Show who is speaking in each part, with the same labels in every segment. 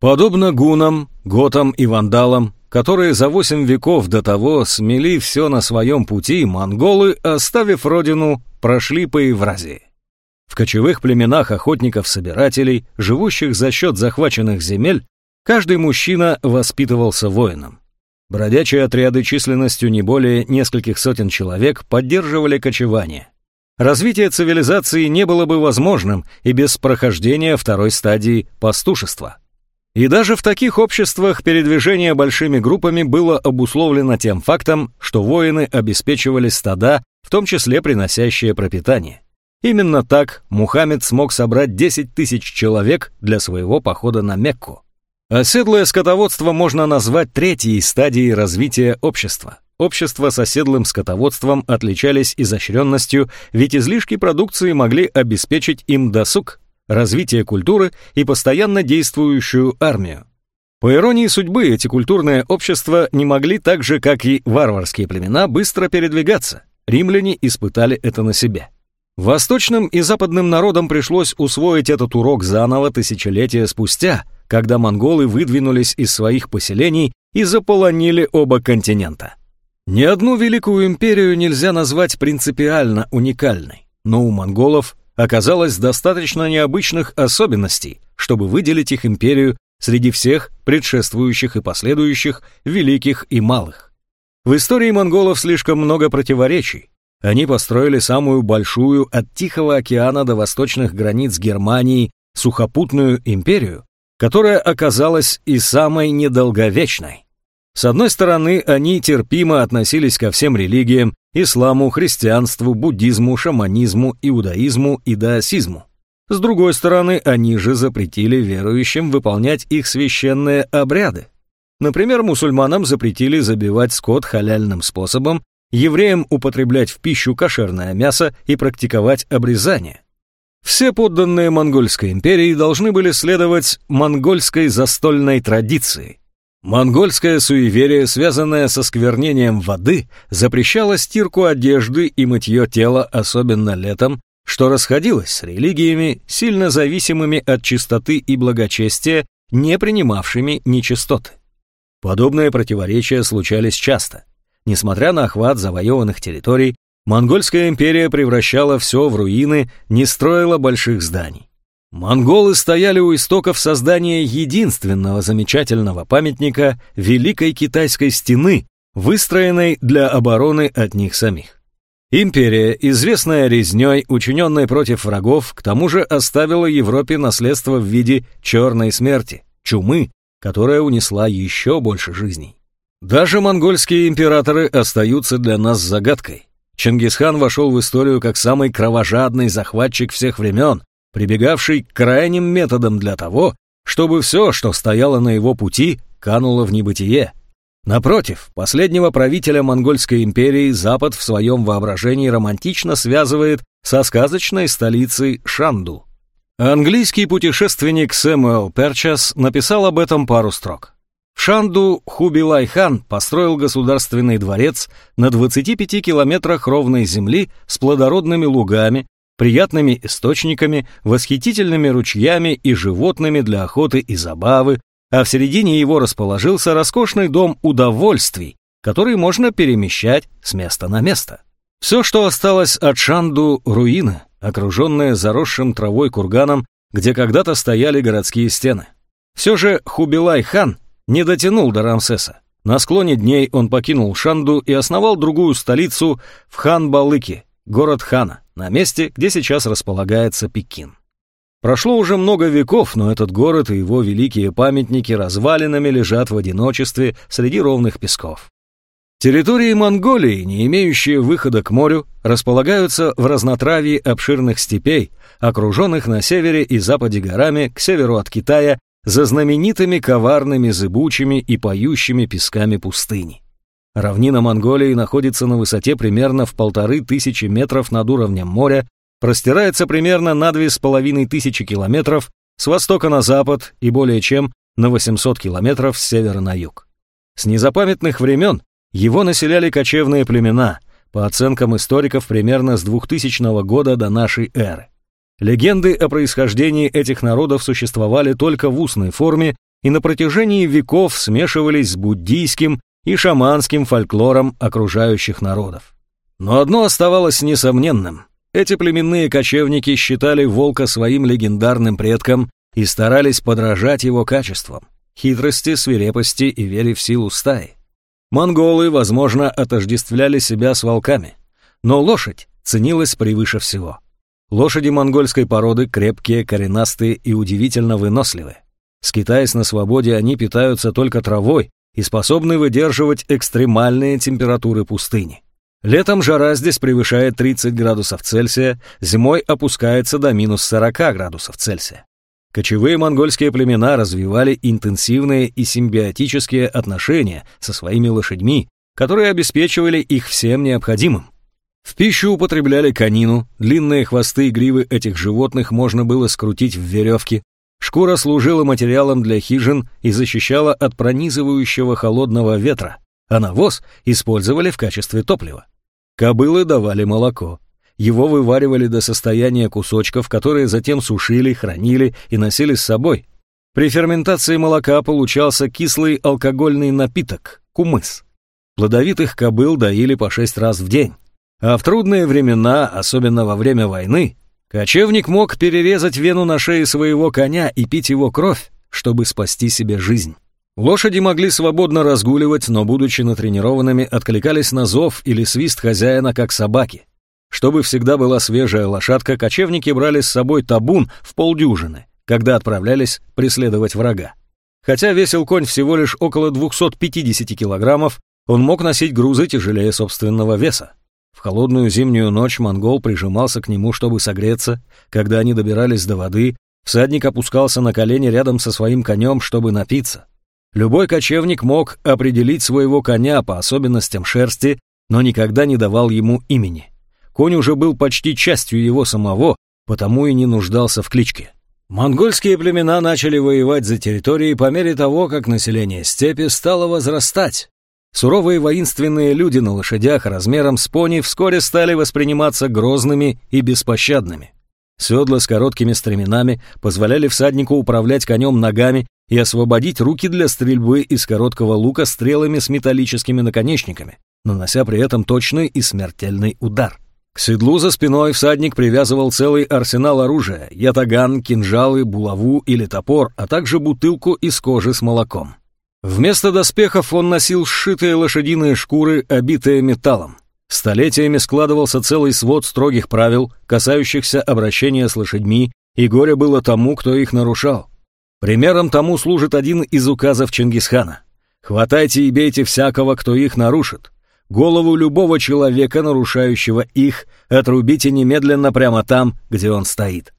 Speaker 1: Подобно гунам, готам и вандалам, которые за восемь веков до того смели все на своем пути, монголы, оставив родину, прошли по Евразии. В кочевых племенах охотников-собирателей, живущих за счет захваченных земель, каждый мужчина воспитывался воином. Бродячие отряды численностью не более нескольких сотен человек поддерживали кочевание. Развитие цивилизации не было бы возможным и без прохождения второй стадии пастушества. И даже в таких обществах передвижение большими группами было обусловлено тем фактом, что воины обеспечивали стада, в том числе приносящие пропитание. Именно так Мухаммед смог собрать 10 тысяч человек для своего похода на Мекку. Оседлое скотоводство можно назвать третьей стадией развития общества. Общества с оседлым скотоводством отличались изощренностью, ведь излишки продукции могли обеспечить им досуг, развитие культуры и постоянно действующую армию. По иронии судьбы, эти культурные общества не могли так же, как и варварские племена, быстро передвигаться. Римляне испытали это на себе. Восточным и западным народам пришлось усвоить этот урок заново тысячелетия спустя, когда монголы выдвинулись из своих поселений и заполонили оба континента. Ни одну великую империю нельзя назвать принципиально уникальной, но у монголов оказалось достаточно необычных особенностей, чтобы выделить их империю среди всех предшествующих и последующих великих и малых. В истории монголов слишком много противоречий, они построили самую большую от Тихого океана до восточных границ Германии сухопутную империю, которая оказалась и самой недолговечной. С одной стороны, они терпимо относились ко всем религиям, исламу, христианству, буддизму, шаманизму, иудаизму и даосизму. С другой стороны, они же запретили верующим выполнять их священные обряды. Например, мусульманам запретили забивать скот халяльным способом евреям употреблять в пищу кошерное мясо и практиковать обрезание. Все подданные Монгольской империи должны были следовать монгольской застольной традиции. Монгольское суеверие, связанное со сквернением воды, запрещало стирку одежды и мытье тела, особенно летом, что расходилось с религиями, сильно зависимыми от чистоты и благочестия, не принимавшими нечистоты. Подобные противоречия случались часто. Несмотря на охват завоеванных территорий, Монгольская империя превращала все в руины, не строила больших зданий. Монголы стояли у истоков создания единственного замечательного памятника Великой Китайской стены, выстроенной для обороны от них самих. Империя, известная резней, учиненной против врагов, к тому же оставила Европе наследство в виде черной смерти, чумы, которая унесла еще больше жизней. Даже монгольские императоры остаются для нас загадкой. Чингисхан вошел в историю как самый кровожадный захватчик всех времен, прибегавший к крайним методам для того, чтобы все, что стояло на его пути, кануло в небытие. Напротив, последнего правителя Монгольской империи Запад в своем воображении романтично связывает со сказочной столицей Шанду. Английский путешественник Сэмюэл Перчас написал об этом пару строк. В Шанду Хубилай-хан построил государственный дворец на 25 километрах ровной земли с плодородными лугами, приятными источниками, восхитительными ручьями и животными для охоты и забавы, а в середине его расположился роскошный дом удовольствий, который можно перемещать с места на место. Все, что осталось от Шанду, руины, окруженные заросшим травой курганом, где когда-то стояли городские стены. Все же Хубилай-хан не дотянул до Рамсеса. На склоне дней он покинул Шанду и основал другую столицу в Хан-Балыке, город Хана, на месте, где сейчас располагается Пекин. Прошло уже много веков, но этот город и его великие памятники развалинами лежат в одиночестве среди ровных песков. Территории Монголии, не имеющие выхода к морю, располагаются в разнотравье обширных степей, окруженных на севере и западе горами к северу от Китая за знаменитыми коварными зыбучими и поющими песками пустыни. Равнина Монголии находится на высоте примерно в полторы тысячи метров над уровнем моря, простирается примерно на две с половиной тысячи километров с востока на запад и более чем на 800 километров с севера на юг. С незапамятных времен его населяли кочевные племена, по оценкам историков примерно с 2000 года до нашей эры. Легенды о происхождении этих народов существовали только в устной форме и на протяжении веков смешивались с буддийским и шаманским фольклором окружающих народов. Но одно оставалось несомненным. Эти племенные кочевники считали волка своим легендарным предком и старались подражать его качествам – хитрости, свирепости и вере в силу стаи. Монголы, возможно, отождествляли себя с волками, но лошадь ценилась превыше всего. Лошади монгольской породы крепкие, коренастые и удивительно выносливые. Скитаясь на свободе, они питаются только травой и способны выдерживать экстремальные температуры пустыни. Летом жара здесь превышает 30 градусов Цельсия, зимой опускается до минус 40 градусов Цельсия. Кочевые монгольские племена развивали интенсивные и симбиотические отношения со своими лошадьми, которые обеспечивали их всем необходимым. В пищу употребляли конину, длинные хвосты и гривы этих животных можно было скрутить в веревки, шкура служила материалом для хижин и защищала от пронизывающего холодного ветра, а навоз использовали в качестве топлива. Кобылы давали молоко. Его вываривали до состояния кусочков, которые затем сушили, хранили и носили с собой. При ферментации молока получался кислый алкогольный напиток – кумыс. Плодовитых кобыл доили по шесть раз в день. А в трудные времена, особенно во время войны, кочевник мог перерезать вену на шее своего коня и пить его кровь, чтобы спасти себе жизнь. Лошади могли свободно разгуливать, но, будучи натренированными, откликались на зов или свист хозяина, как собаки. Чтобы всегда была свежая лошадка, кочевники брали с собой табун в полдюжины, когда отправлялись преследовать врага. Хотя весил конь всего лишь около 250 килограммов, он мог носить грузы тяжелее собственного веса. В холодную зимнюю ночь монгол прижимался к нему, чтобы согреться. Когда они добирались до воды, всадник опускался на колени рядом со своим конем, чтобы напиться. Любой кочевник мог определить своего коня по особенностям шерсти, но никогда не давал ему имени. Конь уже был почти частью его самого, потому и не нуждался в кличке. Монгольские племена начали воевать за территории по мере того, как население степи стало возрастать. Суровые воинственные люди на лошадях размером с пони вскоре стали восприниматься грозными и беспощадными. Седла с короткими стременами позволяли всаднику управлять конем ногами и освободить руки для стрельбы из короткого лука стрелами с металлическими наконечниками, нанося при этом точный и смертельный удар. К седлу за спиной всадник привязывал целый арсенал оружия – ятаган, кинжалы, булаву или топор, а также бутылку из кожи с молоком. Вместо доспехов он носил сшитые лошадиные шкуры, обитые металлом. Столетиями складывался целый свод строгих правил, касающихся обращения с лошадьми, и горе было тому, кто их нарушал. Примером тому служит один из указов Чингисхана. «Хватайте и бейте всякого, кто их нарушит. Голову любого человека, нарушающего их, отрубите немедленно прямо там, где он стоит.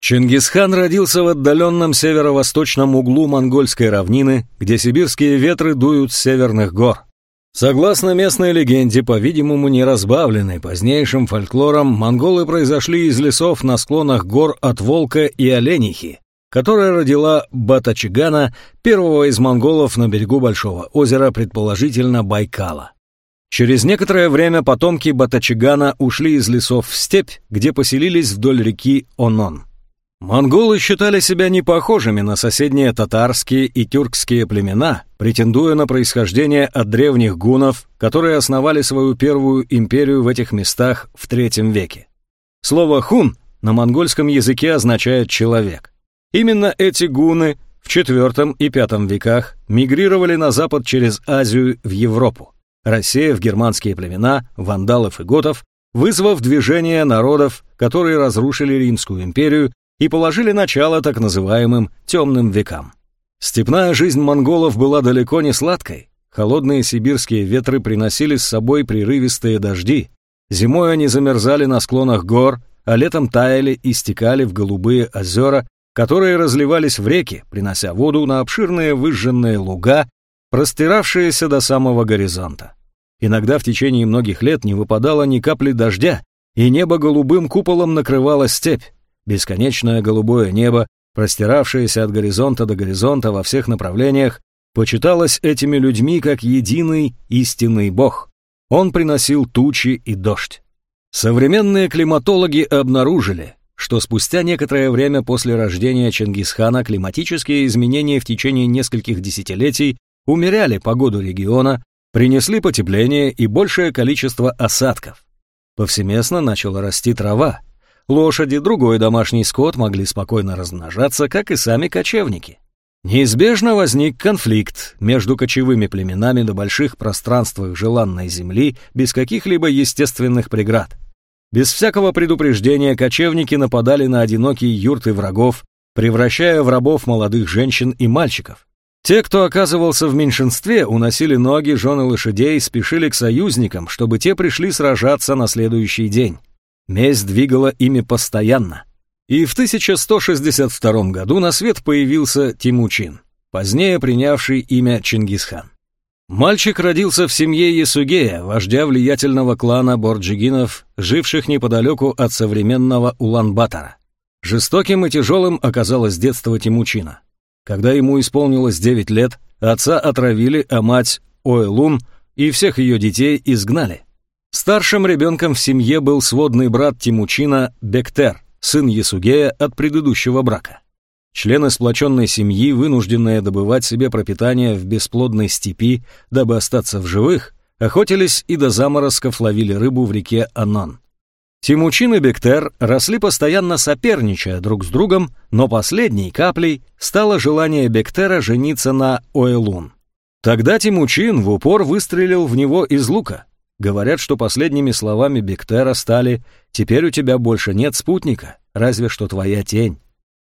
Speaker 1: Чингисхан родился в отдаленном северо-восточном углу монгольской равнины, где сибирские ветры дуют с северных гор. Согласно местной легенде, по-видимому, не разбавленной позднейшим фольклором, монголы произошли из лесов на склонах гор от Волка и Оленихи, которая родила Батачигана, первого из монголов на берегу Большого озера, предположительно Байкала. Через некоторое время потомки Батачигана ушли из лесов в степь, где поселились вдоль реки Онон. Монголы считали себя непохожими на соседние татарские и тюркские племена, претендуя на происхождение от древних гунов, которые основали свою первую империю в этих местах в III веке. Слово «хун» на монгольском языке означает «человек». Именно эти гуны в IV и V веках мигрировали на запад через Азию в Европу рассеяв германские племена, вандалов и готов, вызвав движение народов, которые разрушили Римскую империю и положили начало так называемым «темным векам». Степная жизнь монголов была далеко не сладкой. Холодные сибирские ветры приносили с собой прерывистые дожди. Зимой они замерзали на склонах гор, а летом таяли и стекали в голубые озера, которые разливались в реки, принося воду на обширные выжженные луга простиравшиеся до самого горизонта. Иногда в течение многих лет не выпадало ни капли дождя, и небо голубым куполом накрывало степь. Бесконечное голубое небо, простиравшееся от горизонта до горизонта во всех направлениях, почиталось этими людьми как единый истинный бог. Он приносил тучи и дождь. Современные климатологи обнаружили, что спустя некоторое время после рождения Чингисхана климатические изменения в течение нескольких десятилетий умеряли погоду региона, принесли потепление и большее количество осадков. Повсеместно начала расти трава. Лошади, другой домашний скот могли спокойно размножаться, как и сами кочевники. Неизбежно возник конфликт между кочевыми племенами на больших пространствах желанной земли без каких-либо естественных преград. Без всякого предупреждения кочевники нападали на одинокие юрты врагов, превращая в рабов молодых женщин и мальчиков. Те, кто оказывался в меньшинстве, уносили ноги, жены лошадей, спешили к союзникам, чтобы те пришли сражаться на следующий день. Месть двигала ими постоянно. И в 1162 году на свет появился Тимучин, позднее принявший имя Чингисхан. Мальчик родился в семье Ясугея, вождя влиятельного клана борджигинов, живших неподалеку от современного Улан-Батора. Жестоким и тяжелым оказалось детство Тимучина. Когда ему исполнилось 9 лет, отца отравили, а мать Ойлун и всех ее детей изгнали. Старшим ребенком в семье был сводный брат Тимучина Бектер – сын Ясугея от предыдущего брака. Члены сплоченной семьи, вынужденные добывать себе пропитание в бесплодной степи, дабы остаться в живых, охотились и до заморозков ловили рыбу в реке Анон. Тимучин и Бектер росли постоянно соперничая друг с другом, но последней каплей стало желание Бектера жениться на Оэлун. Тогда Тимучин в упор выстрелил в него из лука. Говорят, что последними словами Бектера стали «Теперь у тебя больше нет спутника, разве что твоя тень».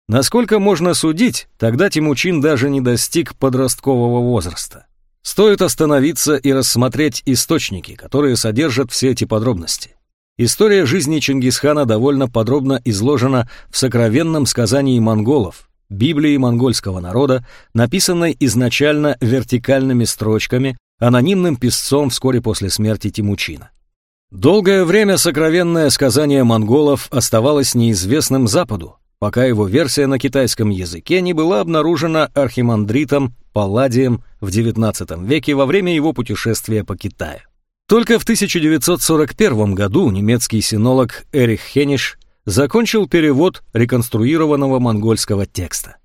Speaker 1: Насколько можно судить, тогда Тимучин даже не достиг подросткового возраста. Стоит остановиться и рассмотреть источники, которые содержат все эти подробности. История жизни Чингисхана довольно подробно изложена в сокровенном сказании монголов, Библии монгольского народа, написанной изначально вертикальными строчками, анонимным писцом вскоре после смерти Тимучина. Долгое время сокровенное сказание монголов оставалось неизвестным Западу, пока его версия на китайском языке не была обнаружена архимандритом Палладием в XIX веке во время его путешествия по Китаю. Только в 1941 году немецкий синолог Эрих Хениш закончил перевод реконструированного монгольского текста.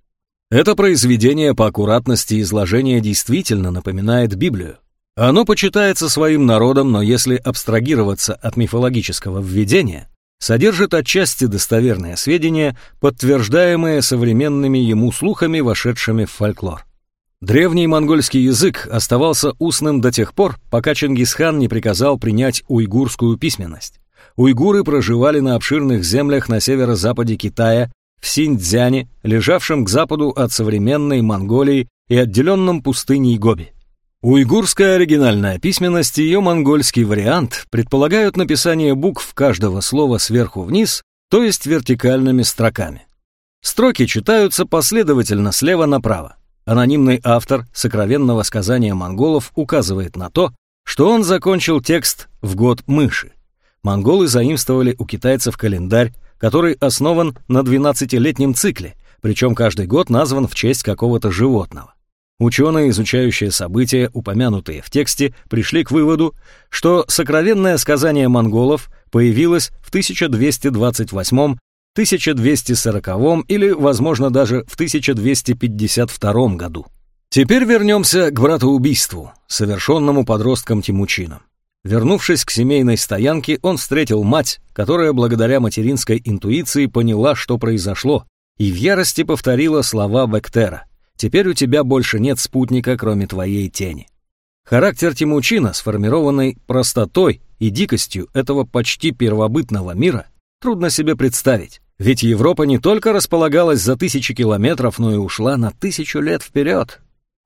Speaker 1: Это произведение по аккуратности изложения действительно напоминает Библию. Оно почитается своим народом, но если абстрагироваться от мифологического введения, содержит отчасти достоверные сведения, подтверждаемые современными ему слухами, вошедшими в фольклор. Древний монгольский язык оставался устным до тех пор, пока Чингисхан не приказал принять уйгурскую письменность. Уйгуры проживали на обширных землях на северо-западе Китая в Синьцзяне, лежавшем к западу от современной Монголии и отделенном пустыней Гоби. Уйгурская оригинальная письменность и ее монгольский вариант предполагают написание букв каждого слова сверху вниз, то есть вертикальными строками. Строки читаются последовательно слева направо. Анонимный автор сокровенного сказания монголов указывает на то, что он закончил текст в год мыши. Монголы заимствовали у китайцев календарь который основан на 12-летнем цикле, причем каждый год назван в честь какого-то животного. Ученые, изучающие события, упомянутые в тексте, пришли к выводу, что сокровенное сказание монголов появилось в 1228 1240 или, возможно, даже в 1252 году. Теперь вернемся к братоубийству, совершенному подростком Тимучином. Вернувшись к семейной стоянке, он встретил мать, которая благодаря материнской интуиции поняла, что произошло, и в ярости повторила слова Бектера. «Теперь у тебя больше нет спутника, кроме твоей тени». Характер Тимучина, сформированный простотой и дикостью этого почти первобытного мира, трудно себе представить. Ведь Европа не только располагалась за тысячи километров, но и ушла на тысячу лет вперед.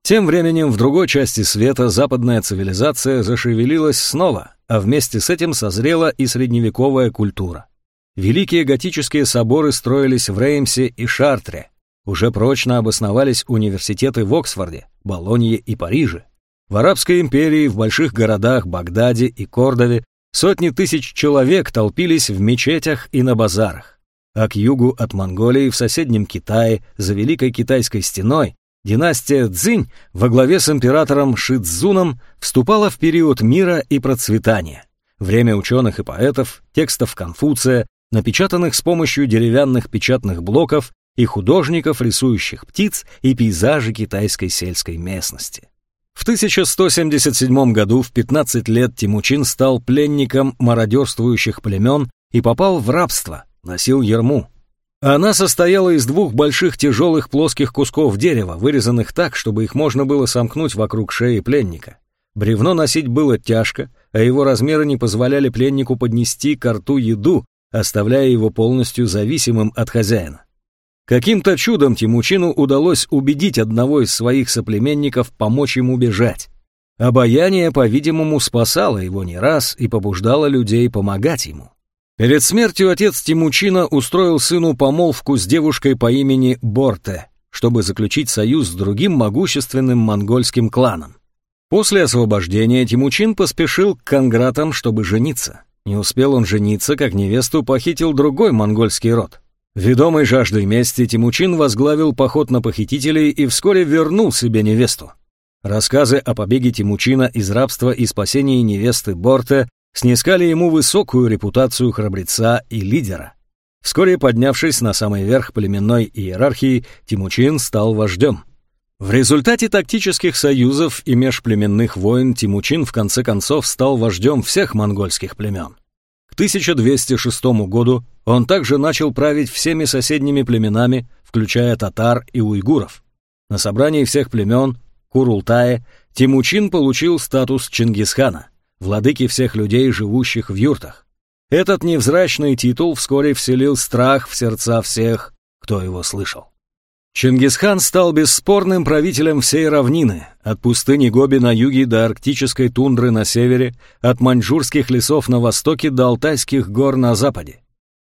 Speaker 1: Тем временем в другой части света западная цивилизация зашевелилась снова, а вместе с этим созрела и средневековая культура. Великие готические соборы строились в Реймсе и Шартре. Уже прочно обосновались университеты в Оксфорде, Болонье и Париже. В Арабской империи, в больших городах Багдаде и Кордове сотни тысяч человек толпились в мечетях и на базарах. А к югу от Монголии в соседнем Китае, за Великой Китайской стеной, Династия Цзинь во главе с императором Шицзуном вступала в период мира и процветания. Время ученых и поэтов, текстов Конфуция, напечатанных с помощью деревянных печатных блоков и художников, рисующих птиц и пейзажи китайской сельской местности. В 1177 году в 15 лет Тимучин стал пленником мародерствующих племен и попал в рабство, носил ерму. Она состояла из двух больших тяжелых плоских кусков дерева, вырезанных так, чтобы их можно было сомкнуть вокруг шеи пленника. Бревно носить было тяжко, а его размеры не позволяли пленнику поднести к рту еду, оставляя его полностью зависимым от хозяина. Каким-то чудом Тимучину удалось убедить одного из своих соплеменников помочь ему бежать. Обаяние, по-видимому, спасало его не раз и побуждало людей помогать ему. Перед смертью отец Тимучина устроил сыну помолвку с девушкой по имени Борте, чтобы заключить союз с другим могущественным монгольским кланом. После освобождения Тимучин поспешил к конгратам, чтобы жениться. Не успел он жениться, как невесту похитил другой монгольский род. Ведомый жаждой мести, Тимучин возглавил поход на похитителей и вскоре вернул себе невесту. Рассказы о побеге Тимучина из рабства и спасении невесты Борте снискали ему высокую репутацию храбреца и лидера. Вскоре поднявшись на самый верх племенной иерархии, Тимучин стал вождем. В результате тактических союзов и межплеменных войн Тимучин в конце концов стал вождем всех монгольских племен. К 1206 году он также начал править всеми соседними племенами, включая татар и уйгуров. На собрании всех племен, Курултае, Тимучин получил статус Чингисхана, владыки всех людей, живущих в юртах. Этот невзрачный титул вскоре вселил страх в сердца всех, кто его слышал. Чингисхан стал бесспорным правителем всей равнины, от пустыни Гоби на юге до арктической тундры на севере, от маньчжурских лесов на востоке до Алтайских гор на западе.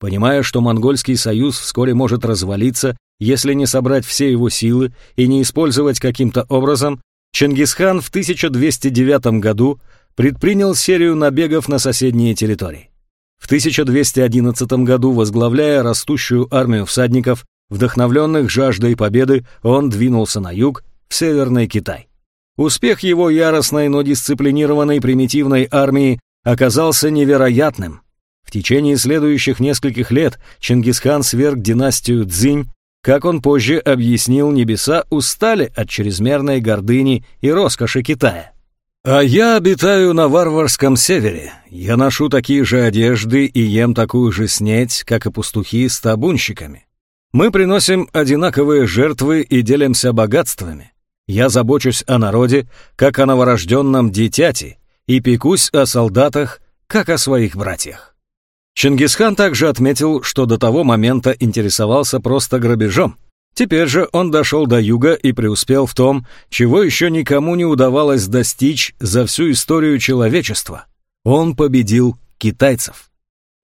Speaker 1: Понимая, что монгольский союз вскоре может развалиться, если не собрать все его силы и не использовать каким-то образом, Чингисхан в 1209 году предпринял серию набегов на соседние территории. В 1211 году, возглавляя растущую армию всадников, Вдохновленных жаждой победы, он двинулся на юг, в Северный Китай. Успех его яростной, но дисциплинированной примитивной армии оказался невероятным. В течение следующих нескольких лет Чингисхан сверг династию Цзинь, как он позже объяснил, небеса устали от чрезмерной гордыни и роскоши Китая. «А я обитаю на варварском севере. Я ношу такие же одежды и ем такую же снеть, как и пастухи с табунщиками. Мы приносим одинаковые жертвы и делимся богатствами. Я забочусь о народе, как о новорожденном дитяти, и пекусь о солдатах, как о своих братьях. Чингисхан также отметил, что до того момента интересовался просто грабежом. Теперь же он дошел до юга и преуспел в том, чего еще никому не удавалось достичь за всю историю человечества. Он победил китайцев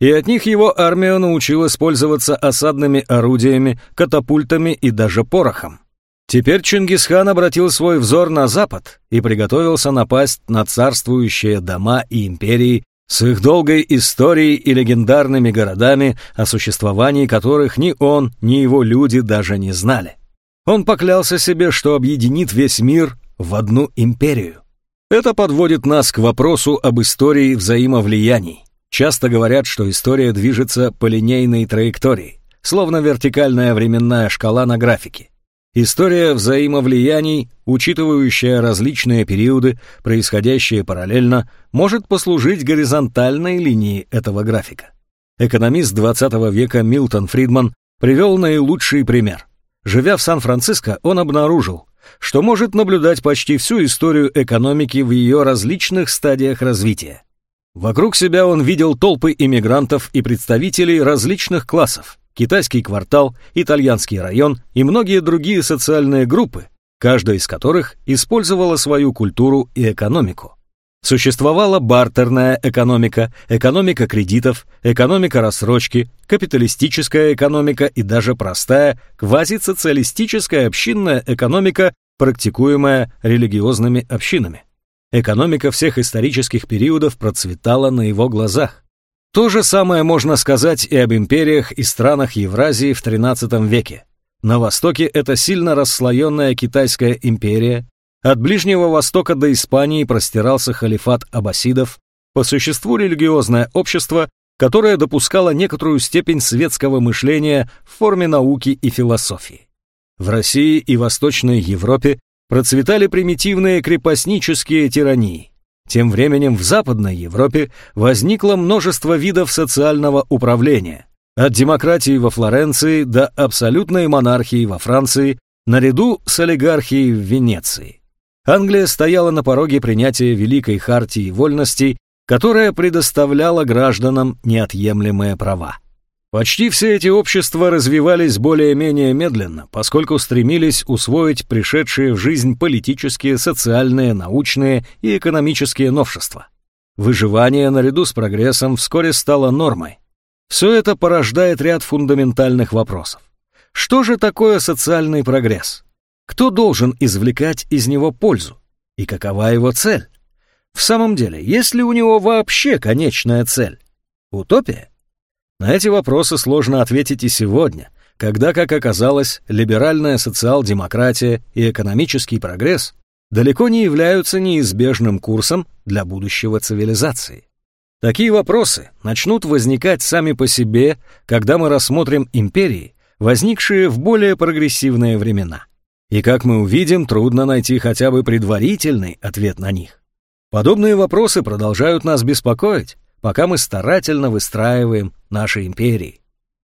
Speaker 1: и от них его армия научилась пользоваться осадными орудиями, катапультами и даже порохом. Теперь Чингисхан обратил свой взор на запад и приготовился напасть на царствующие дома и империи с их долгой историей и легендарными городами, о существовании которых ни он, ни его люди даже не знали. Он поклялся себе, что объединит весь мир в одну империю. Это подводит нас к вопросу об истории взаимовлияний. Часто говорят, что история движется по линейной траектории, словно вертикальная временная шкала на графике. История взаимовлияний, учитывающая различные периоды, происходящие параллельно, может послужить горизонтальной линией этого графика. Экономист 20 века Милтон Фридман привел наилучший пример. Живя в Сан-Франциско, он обнаружил, что может наблюдать почти всю историю экономики в ее различных стадиях развития. Вокруг себя он видел толпы иммигрантов и представителей различных классов, китайский квартал, итальянский район и многие другие социальные группы, каждая из которых использовала свою культуру и экономику. Существовала бартерная экономика, экономика кредитов, экономика рассрочки, капиталистическая экономика и даже простая квазисоциалистическая общинная экономика, практикуемая религиозными общинами. Экономика всех исторических периодов процветала на его глазах. То же самое можно сказать и об империях и странах Евразии в XIII веке. На востоке это сильно расслоенная китайская империя, от Ближнего Востока до Испании простирался халифат аббасидов, по существу религиозное общество, которая допускала некоторую степень светского мышления в форме науки и философии. В России и Восточной Европе процветали примитивные крепостнические тирании. Тем временем в Западной Европе возникло множество видов социального управления, от демократии во Флоренции до абсолютной монархии во Франции, наряду с олигархией в Венеции. Англия стояла на пороге принятия Великой Хартии Вольностей, которая предоставляла гражданам неотъемлемые права. Почти все эти общества развивались более-менее медленно, поскольку стремились усвоить пришедшие в жизнь политические, социальные, научные и экономические новшества. Выживание наряду с прогрессом вскоре стало нормой. Все это порождает ряд фундаментальных вопросов. Что же такое социальный прогресс? Кто должен извлекать из него пользу? И какова его цель? В самом деле, есть ли у него вообще конечная цель? Утопия? На эти вопросы сложно ответить и сегодня, когда, как оказалось, либеральная социал-демократия и экономический прогресс далеко не являются неизбежным курсом для будущего цивилизации. Такие вопросы начнут возникать сами по себе, когда мы рассмотрим империи, возникшие в более прогрессивные времена. И как мы увидим, трудно найти хотя бы предварительный ответ на них. Подобные вопросы продолжают нас беспокоить, пока мы старательно выстраиваем наши империи.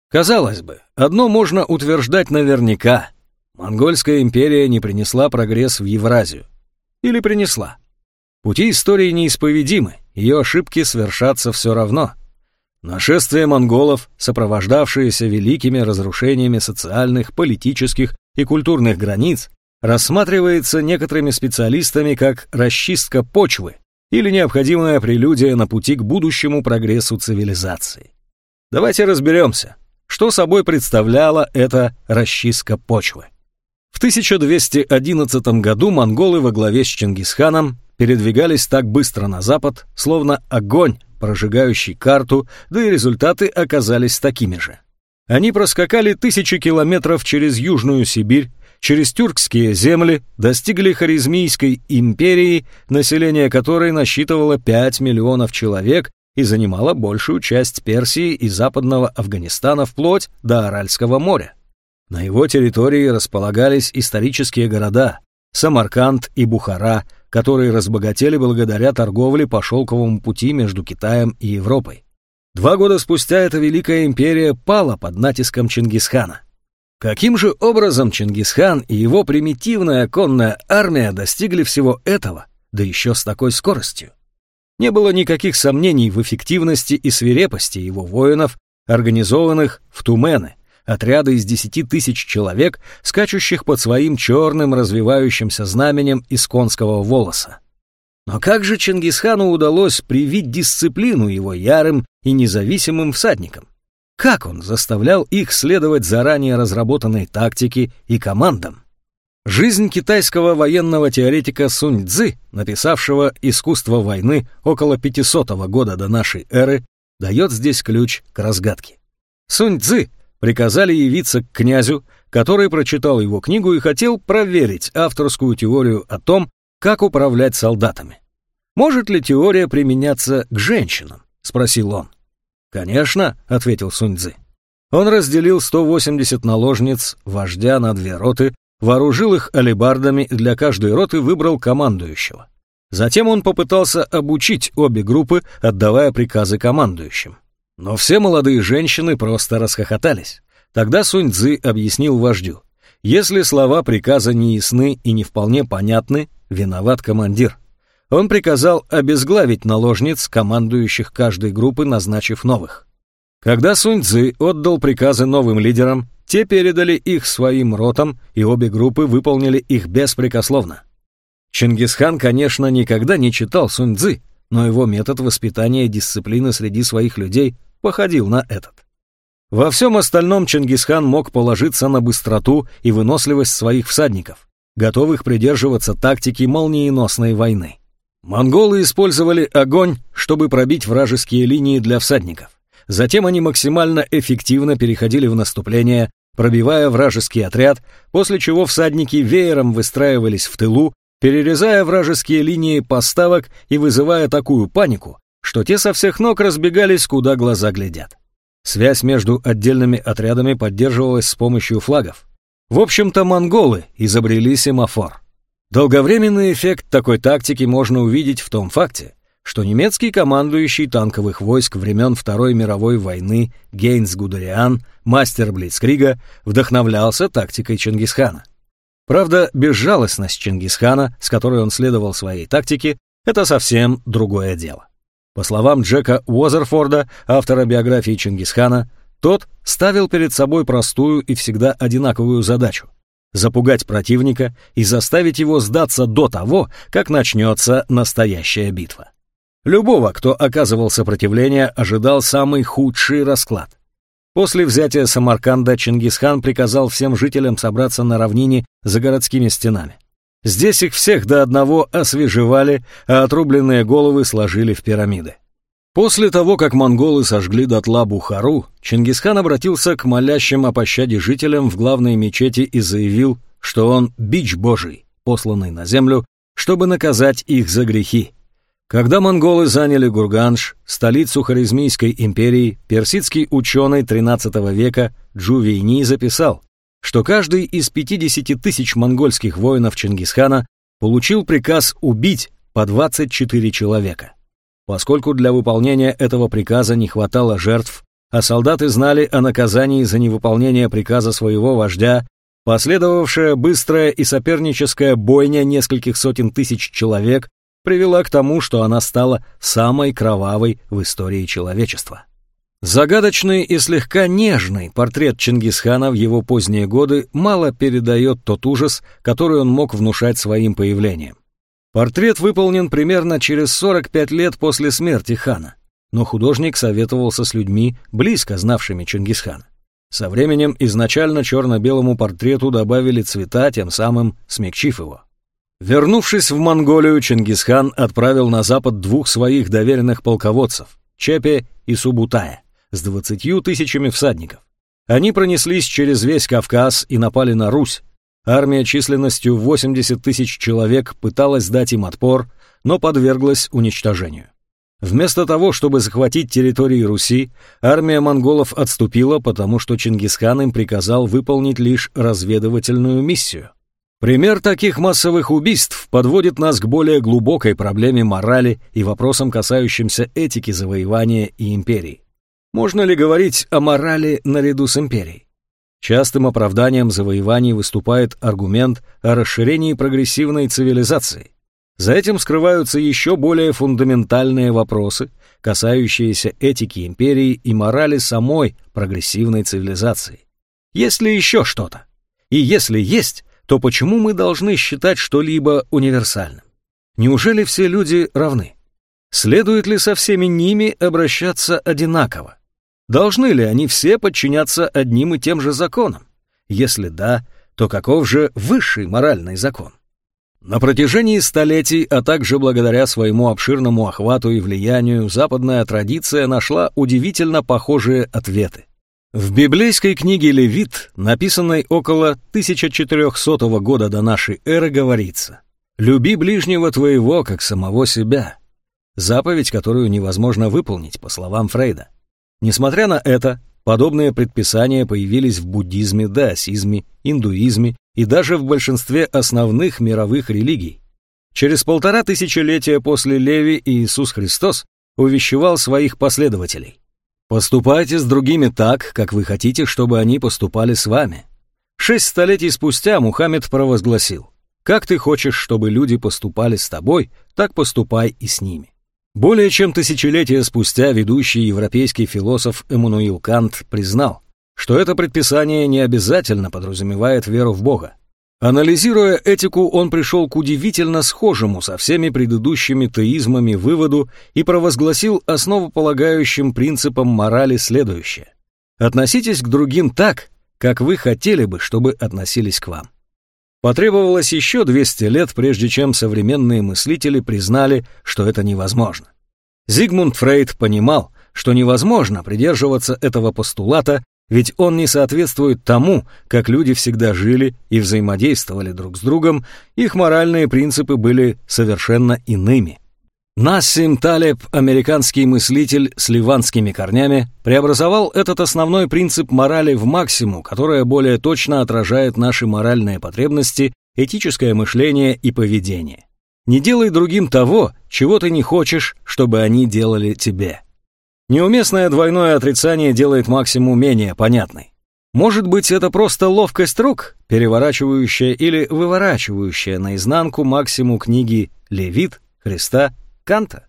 Speaker 1: Казалось бы, одно можно утверждать наверняка. Монгольская империя не принесла прогресс в Евразию. Или принесла. Пути истории неисповедимы, ее ошибки свершатся все равно. Нашествие монголов, сопровождавшееся великими разрушениями социальных, политических и культурных границ, рассматривается некоторыми специалистами как расчистка почвы, или необходимая прелюдия на пути к будущему прогрессу цивилизации. Давайте разберемся, что собой представляла эта расчистка почвы. В 1211 году монголы во главе с Чингисханом передвигались так быстро на запад, словно огонь, прожигающий карту, да и результаты оказались такими же. Они проскакали тысячи километров через Южную Сибирь, через тюркские земли достигли Харизмийской империи, население которой насчитывало 5 миллионов человек и занимало большую часть Персии и западного Афганистана вплоть до Аральского моря. На его территории располагались исторические города Самарканд и Бухара, которые разбогатели благодаря торговле по шелковому пути между Китаем и Европой. Два года спустя эта великая империя пала под натиском Чингисхана. Каким же образом Чингисхан и его примитивная конная армия достигли всего этого, да еще с такой скоростью? Не было никаких сомнений в эффективности и свирепости его воинов, организованных в Тумены, отряды из десяти тысяч человек, скачущих под своим черным развивающимся знаменем из конского волоса. Но как же Чингисхану удалось привить дисциплину его ярым и независимым всадникам? Как он заставлял их следовать заранее разработанной тактике и командам? Жизнь китайского военного теоретика Сунь Цзы, написавшего «Искусство войны» около 500 года до нашей эры, дает здесь ключ к разгадке. Сунь Цзы приказали явиться к князю, который прочитал его книгу и хотел проверить авторскую теорию о том, как управлять солдатами. «Может ли теория применяться к женщинам?» — спросил он. «Конечно», — ответил Суньцзы. Он разделил 180 наложниц вождя на две роты, вооружил их алебардами и для каждой роты выбрал командующего. Затем он попытался обучить обе группы, отдавая приказы командующим. Но все молодые женщины просто расхохотались. Тогда Сунь Цзы объяснил вождю. Если слова приказа не ясны и не вполне понятны, виноват командир он приказал обезглавить наложниц, командующих каждой группы, назначив новых. Когда Сунь Цзы отдал приказы новым лидерам, те передали их своим ротам, и обе группы выполнили их беспрекословно. Чингисхан, конечно, никогда не читал Сунь Цзы, но его метод воспитания дисциплины среди своих людей походил на этот. Во всем остальном Чингисхан мог положиться на быстроту и выносливость своих всадников, готовых придерживаться тактики молниеносной войны. Монголы использовали огонь, чтобы пробить вражеские линии для всадников. Затем они максимально эффективно переходили в наступление, пробивая вражеский отряд, после чего всадники веером выстраивались в тылу, перерезая вражеские линии поставок и вызывая такую панику, что те со всех ног разбегались, куда глаза глядят. Связь между отдельными отрядами поддерживалась с помощью флагов. В общем-то, монголы изобрели семафор. Долговременный эффект такой тактики можно увидеть в том факте, что немецкий командующий танковых войск времен Второй мировой войны Гейнс Гудериан, мастер Блицкрига, вдохновлялся тактикой Чингисхана. Правда, безжалостность Чингисхана, с которой он следовал своей тактике, это совсем другое дело. По словам Джека Уозерфорда, автора биографии Чингисхана, тот ставил перед собой простую и всегда одинаковую задачу – запугать противника и заставить его сдаться до того, как начнется настоящая битва. Любого, кто оказывал сопротивление, ожидал самый худший расклад. После взятия Самарканда Чингисхан приказал всем жителям собраться на равнине за городскими стенами. Здесь их всех до одного освежевали, а отрубленные головы сложили в пирамиды. После того, как монголы сожгли дотла Бухару, Чингисхан обратился к молящим о пощаде жителям в главной мечети и заявил, что он бич божий, посланный на землю, чтобы наказать их за грехи. Когда монголы заняли Гурганш, столицу Харизмийской империи, персидский ученый XIII века Джувейни записал, что каждый из 50 тысяч монгольских воинов Чингисхана получил приказ убить по 24 человека. Поскольку для выполнения этого приказа не хватало жертв, а солдаты знали о наказании за невыполнение приказа своего вождя, последовавшая быстрая и соперническая бойня нескольких сотен тысяч человек привела к тому, что она стала самой кровавой в истории человечества. Загадочный и слегка нежный портрет Чингисхана в его поздние годы мало передает тот ужас, который он мог внушать своим появлением. Портрет выполнен примерно через 45 лет после смерти хана, но художник советовался с людьми, близко знавшими Чингисхана. Со временем изначально черно-белому портрету добавили цвета, тем самым смягчив его. Вернувшись в Монголию, Чингисхан отправил на запад двух своих доверенных полководцев – Чепе и Субутая, с двадцатью тысячами всадников. Они пронеслись через весь Кавказ и напали на Русь. Армия численностью 80 тысяч человек пыталась дать им отпор, но подверглась уничтожению. Вместо того, чтобы захватить территории Руси, армия монголов отступила, потому что Чингисхан им приказал выполнить лишь разведывательную миссию. Пример таких массовых убийств подводит нас к более глубокой проблеме морали и вопросам, касающимся этики завоевания и империи. Можно ли говорить о морали наряду с империей? Частым оправданием завоеваний выступает аргумент о расширении прогрессивной цивилизации. За этим скрываются еще более фундаментальные вопросы, касающиеся этики империи и морали самой прогрессивной цивилизации. Есть ли еще что-то? И если есть, то почему мы должны считать что-либо универсальным? Неужели все люди равны? Следует ли со всеми ними обращаться одинаково? Должны ли они все подчиняться одним и тем же законам? Если да, то каков же высший моральный закон? На протяжении столетий, а также благодаря своему обширному охвату и влиянию, западная традиция нашла удивительно похожие ответы. В библейской книге Левит, написанной около 1400 года до нашей эры, говорится «Люби ближнего твоего, как самого себя». Заповедь, которую невозможно выполнить, по словам Фрейда. Несмотря на это, подобные предписания появились в буддизме, даосизме, индуизме и даже в большинстве основных мировых религий. Через полтора тысячелетия после Леви Иисус Христос увещевал своих последователей. Поступайте с другими так, как вы хотите, чтобы они поступали с вами. Шесть столетий спустя Мухаммед провозгласил, как ты хочешь, чтобы люди поступали с тобой, так поступай и с ними. Более чем тысячелетия спустя ведущий европейский философ Эммануил Кант признал, что это предписание не обязательно подразумевает веру в Бога. Анализируя этику, он пришел к удивительно схожему со всеми предыдущими теизмами выводу и провозгласил основополагающим принципом морали следующее. Относитесь к другим так, как вы хотели бы, чтобы относились к вам. Потребовалось еще 200 лет, прежде чем современные мыслители признали, что это невозможно. Зигмунд Фрейд понимал, что невозможно придерживаться этого постулата ведь он не соответствует тому, как люди всегда жили и взаимодействовали друг с другом, их моральные принципы были совершенно иными. Нассим Талеб, американский мыслитель с ливанскими корнями, преобразовал этот основной принцип морали в максимум, которая более точно отражает наши моральные потребности, этическое мышление и поведение. Не делай другим того, чего ты не хочешь, чтобы они делали тебе. Неуместное двойное отрицание делает максимум менее понятной. Может быть, это просто ловкость рук, переворачивающая или выворачивающая наизнанку максимум книги «Левит», «Христа», «Канта»?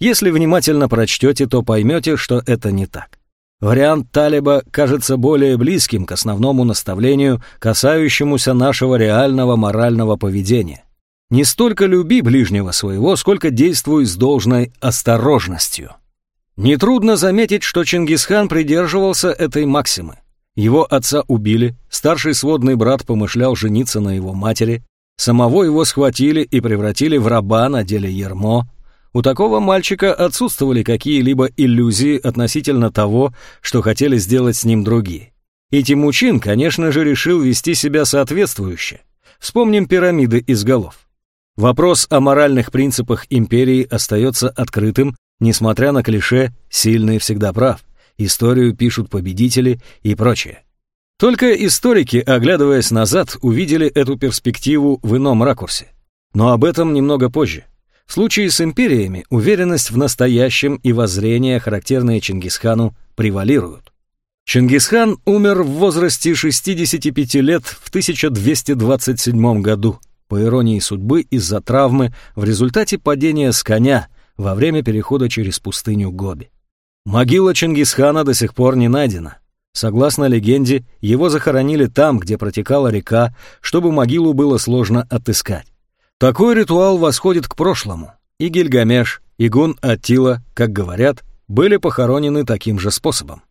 Speaker 1: Если внимательно прочтете, то поймете, что это не так. Вариант Талиба кажется более близким к основному наставлению, касающемуся нашего реального морального поведения. Не столько люби ближнего своего, сколько действуй с должной осторожностью. Нетрудно заметить, что Чингисхан придерживался этой максимы. Его отца убили, старший сводный брат помышлял жениться на его матери, самого его схватили и превратили в раба на деле ермо. У такого мальчика отсутствовали какие-либо иллюзии относительно того, что хотели сделать с ним другие. И Тимучин, конечно же, решил вести себя соответствующе. Вспомним пирамиды из голов. Вопрос о моральных принципах империи остается открытым Несмотря на клише «сильный всегда прав», историю пишут победители и прочее. Только историки, оглядываясь назад, увидели эту перспективу в ином ракурсе. Но об этом немного позже. В случае с империями уверенность в настоящем и воззрения, характерные Чингисхану, превалируют. Чингисхан умер в возрасте 65 лет в 1227 году, по иронии судьбы из-за травмы в результате падения с коня – во время перехода через пустыню Гоби. Могила Чингисхана до сих пор не найдена. Согласно легенде, его захоронили там, где протекала река, чтобы могилу было сложно отыскать. Такой ритуал восходит к прошлому. И Гильгамеш, и Гун Аттила, как говорят, были похоронены таким же способом.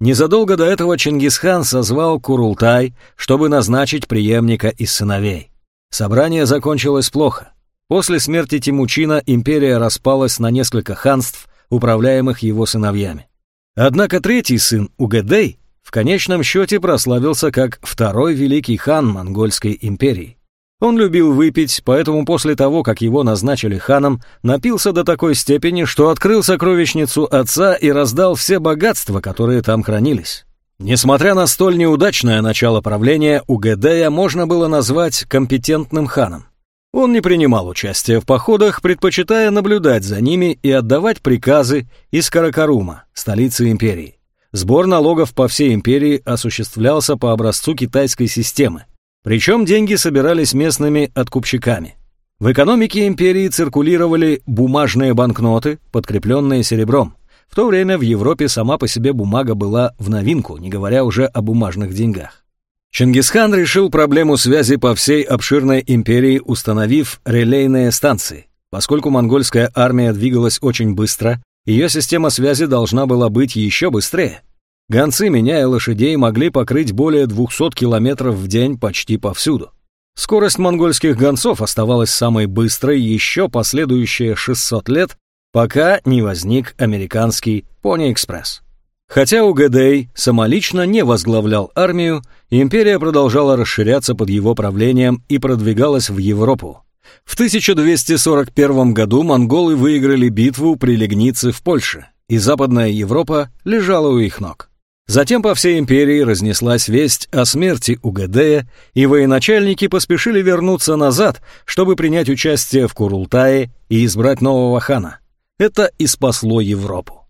Speaker 1: Незадолго до этого Чингисхан созвал Курултай, чтобы назначить преемника из сыновей. Собрание закончилось плохо. После смерти Тимучина империя распалась на несколько ханств, управляемых его сыновьями. Однако третий сын, Угэдэй, в конечном счете прославился как второй великий хан Монгольской империи. Он любил выпить, поэтому после того, как его назначили ханом, напился до такой степени, что открыл сокровищницу отца и раздал все богатства, которые там хранились. Несмотря на столь неудачное начало правления, Угэдэя можно было назвать компетентным ханом. Он не принимал участия в походах, предпочитая наблюдать за ними и отдавать приказы из Каракарума, столицы империи. Сбор налогов по всей империи осуществлялся по образцу китайской системы. Причем деньги собирались местными откупщиками. В экономике империи циркулировали бумажные банкноты, подкрепленные серебром. В то время в Европе сама по себе бумага была в новинку, не говоря уже о бумажных деньгах. Чингисхан решил проблему связи по всей обширной империи, установив релейные станции. Поскольку монгольская армия двигалась очень быстро, ее система связи должна была быть еще быстрее. Гонцы, меняя лошадей, могли покрыть более 200 километров в день почти повсюду. Скорость монгольских гонцов оставалась самой быстрой еще последующие 600 лет, пока не возник американский Пони-экспресс. Хотя Угадей самолично не возглавлял армию, империя продолжала расширяться под его правлением и продвигалась в Европу. В 1241 году монголы выиграли битву при Легнице в Польше, и Западная Европа лежала у их ног. Затем по всей империи разнеслась весть о смерти Угадея, и военачальники поспешили вернуться назад, чтобы принять участие в Курултае и избрать нового хана. Это и спасло Европу.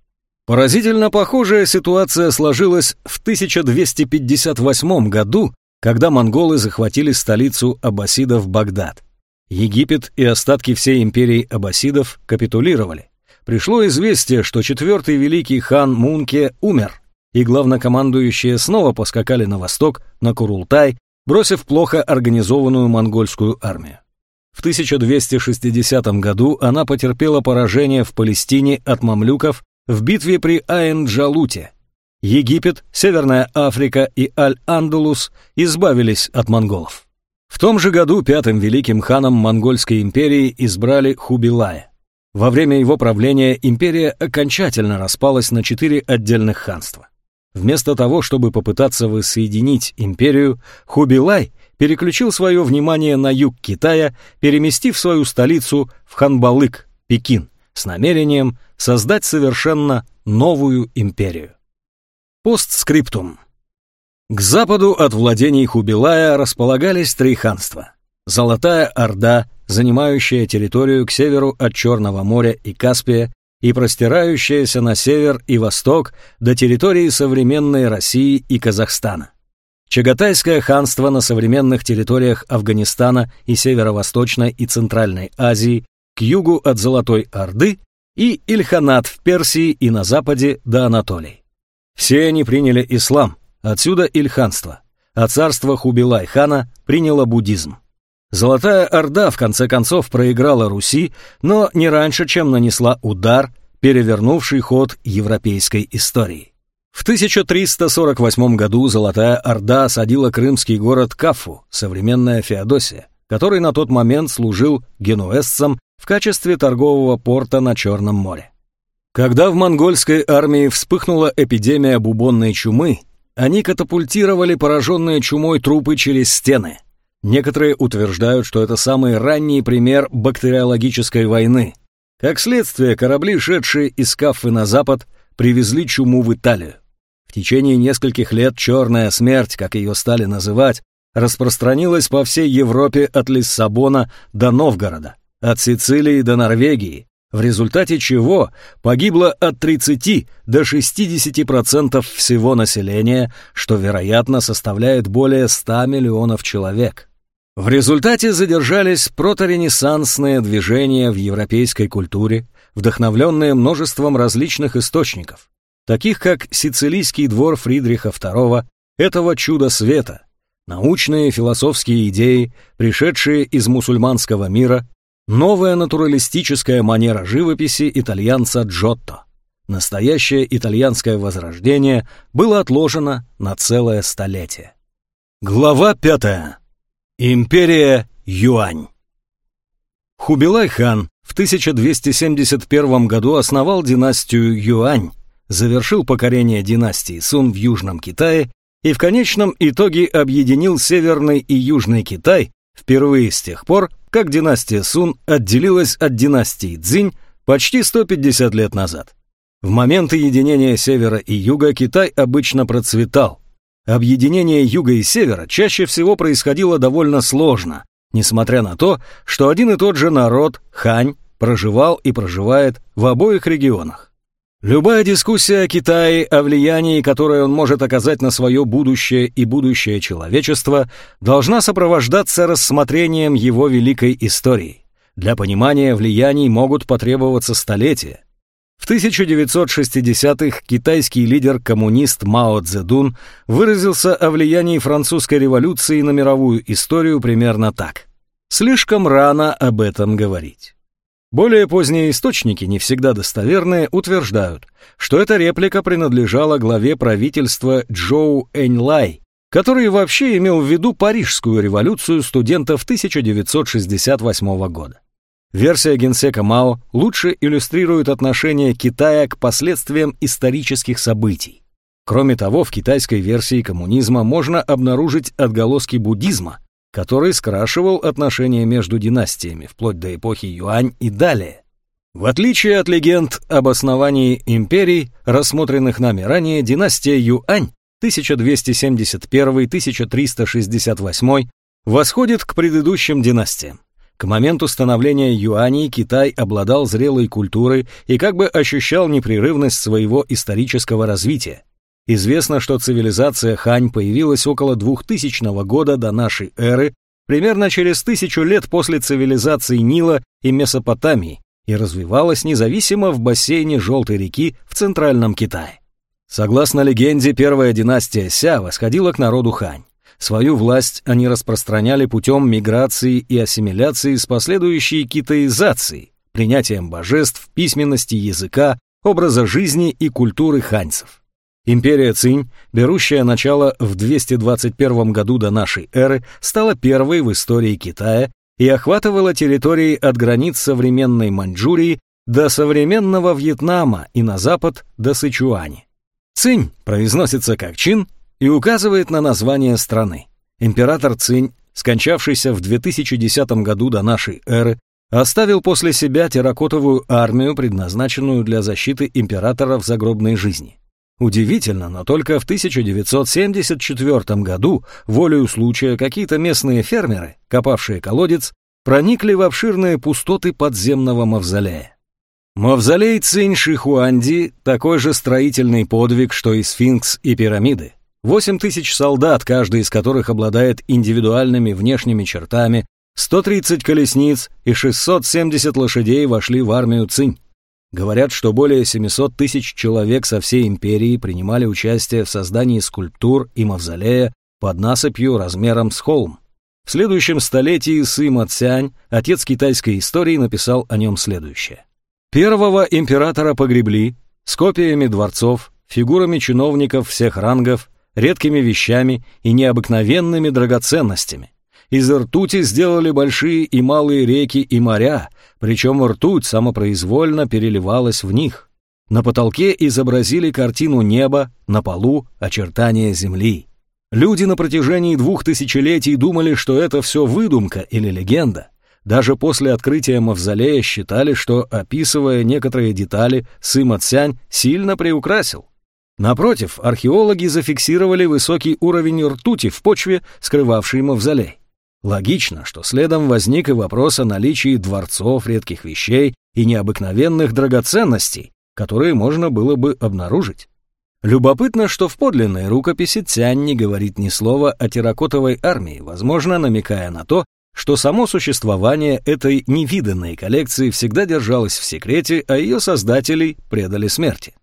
Speaker 1: Поразительно похожая ситуация сложилась в 1258 году, когда монголы захватили столицу аббасидов Багдад. Египет и остатки всей империи аббасидов капитулировали. Пришло известие, что четвертый великий хан Мунке умер, и главнокомандующие снова поскакали на восток, на Курултай, бросив плохо организованную монгольскую армию. В 1260 году она потерпела поражение в Палестине от мамлюков в битве при Айн-Джалуте. Египет, Северная Африка и Аль-Андалус избавились от монголов. В том же году пятым великим ханом Монгольской империи избрали Хубилая. Во время его правления империя окончательно распалась на четыре отдельных ханства. Вместо того, чтобы попытаться воссоединить империю, Хубилай переключил свое внимание на юг Китая, переместив свою столицу в Ханбалык, Пекин – с намерением создать совершенно новую империю. Постскриптум. К западу от владений Хубилая располагались три ханства. Золотая Орда, занимающая территорию к северу от Черного моря и Каспия и простирающаяся на север и восток до территории современной России и Казахстана. Чагатайское ханство на современных территориях Афганистана и Северо-Восточной и Центральной Азии к югу от Золотой Орды и Ильханат в Персии и на западе до Анатолии. Все они приняли ислам, отсюда Ильханство, а царство Хубилай-хана приняло буддизм. Золотая Орда в конце концов проиграла Руси, но не раньше, чем нанесла удар, перевернувший ход европейской истории. В 1348 году Золотая Орда осадила крымский город Кафу, современная Феодосия, который на тот момент служил генуэзцам в качестве торгового порта на Черном море. Когда в монгольской армии вспыхнула эпидемия бубонной чумы, они катапультировали пораженные чумой трупы через стены. Некоторые утверждают, что это самый ранний пример бактериологической войны. Как следствие, корабли, шедшие из Кафы на запад, привезли чуму в Италию. В течение нескольких лет «черная смерть», как ее стали называть, распространилась по всей Европе от Лиссабона до Новгорода, от Сицилии до Норвегии, в результате чего погибло от 30 до 60% всего населения, что, вероятно, составляет более 100 миллионов человек. В результате задержались проторенессансные движения в европейской культуре, вдохновленные множеством различных источников, таких как Сицилийский двор Фридриха II, этого чуда света, научные и философские идеи, пришедшие из мусульманского мира, новая натуралистическая манера живописи итальянца Джотто. Настоящее итальянское возрождение было отложено на целое столетие. Глава пятая. Империя Юань. Хубилай хан в 1271 году основал династию Юань, завершил покорение династии Сун в Южном Китае и в конечном итоге объединил Северный и Южный Китай впервые с тех пор, как династия Сун отделилась от династии Цзинь почти 150 лет назад. В моменты единения Севера и Юга Китай обычно процветал. Объединение Юга и Севера чаще всего происходило довольно сложно, несмотря на то, что один и тот же народ, хань, проживал и проживает в обоих регионах. Любая дискуссия о Китае, о влиянии, которое он может оказать на свое будущее и будущее человечества, должна сопровождаться рассмотрением его великой истории. Для понимания влияний могут потребоваться столетия. В 1960-х китайский лидер-коммунист Мао Цзэдун выразился о влиянии французской революции на мировую историю примерно так. «Слишком рано об этом говорить». Более поздние источники, не всегда достоверные, утверждают, что эта реплика принадлежала главе правительства Джоу Эньлай, который вообще имел в виду Парижскую революцию студентов 1968 года. Версия генсека Мао лучше иллюстрирует отношение Китая к последствиям исторических событий. Кроме того, в китайской версии коммунизма можно обнаружить отголоски буддизма, который скрашивал отношения между династиями вплоть до эпохи Юань и далее. В отличие от легенд об основании империй, рассмотренных нами ранее, династия Юань 1271-1368 восходит к предыдущим династиям. К моменту становления Юаней Китай обладал зрелой культурой и как бы ощущал непрерывность своего исторического развития. Известно, что цивилизация Хань появилась около 2000 года до нашей эры, примерно через тысячу лет после цивилизации Нила и Месопотамии, и развивалась независимо в бассейне Желтой реки в Центральном Китае. Согласно легенде, первая династия Ся восходила к народу Хань. Свою власть они распространяли путем миграции и ассимиляции с последующей китаизацией, принятием божеств, письменности, языка, образа жизни и культуры ханьцев. Империя Цинь, берущая начало в 221 году до нашей эры, стала первой в истории Китая и охватывала территории от границ современной Маньчжурии до современного Вьетнама и на запад до Сычуани. Цинь произносится как чин и указывает на название страны. Император Цинь, скончавшийся в 2010 году до нашей эры, оставил после себя терракотовую армию, предназначенную для защиты императора в загробной жизни. Удивительно, но только в 1974 году, волею случая, какие-то местные фермеры, копавшие колодец, проникли в обширные пустоты подземного мавзолея. Мавзолей Цинь Шихуанди – такой же строительный подвиг, что и сфинкс и пирамиды. 8 тысяч солдат, каждый из которых обладает индивидуальными внешними чертами, 130 колесниц и 670 лошадей вошли в армию Цинь. Говорят, что более 700 тысяч человек со всей империи принимали участие в создании скульптур и мавзолея под насыпью размером с холм. В следующем столетии Сыма Цянь, отец китайской истории, написал о нем следующее. Первого императора погребли с копиями дворцов, фигурами чиновников всех рангов, редкими вещами и необыкновенными драгоценностями. Из ртути сделали большие и малые реки и моря, причем ртуть самопроизвольно переливалась в них. На потолке изобразили картину неба, на полу — очертания земли. Люди на протяжении двух тысячелетий думали, что это все выдумка или легенда. Даже после открытия мавзолея считали, что, описывая некоторые детали, Сыма Цянь сильно приукрасил. Напротив, археологи зафиксировали высокий уровень ртути в почве, скрывавший мавзолей. Логично, что следом возник и вопрос о наличии дворцов, редких вещей и необыкновенных драгоценностей, которые можно было бы обнаружить. Любопытно, что в подлинной рукописи Цянь не говорит ни слова о терракотовой армии, возможно, намекая на то, что само существование этой невиданной коллекции всегда держалось в секрете, а ее создателей предали смерти.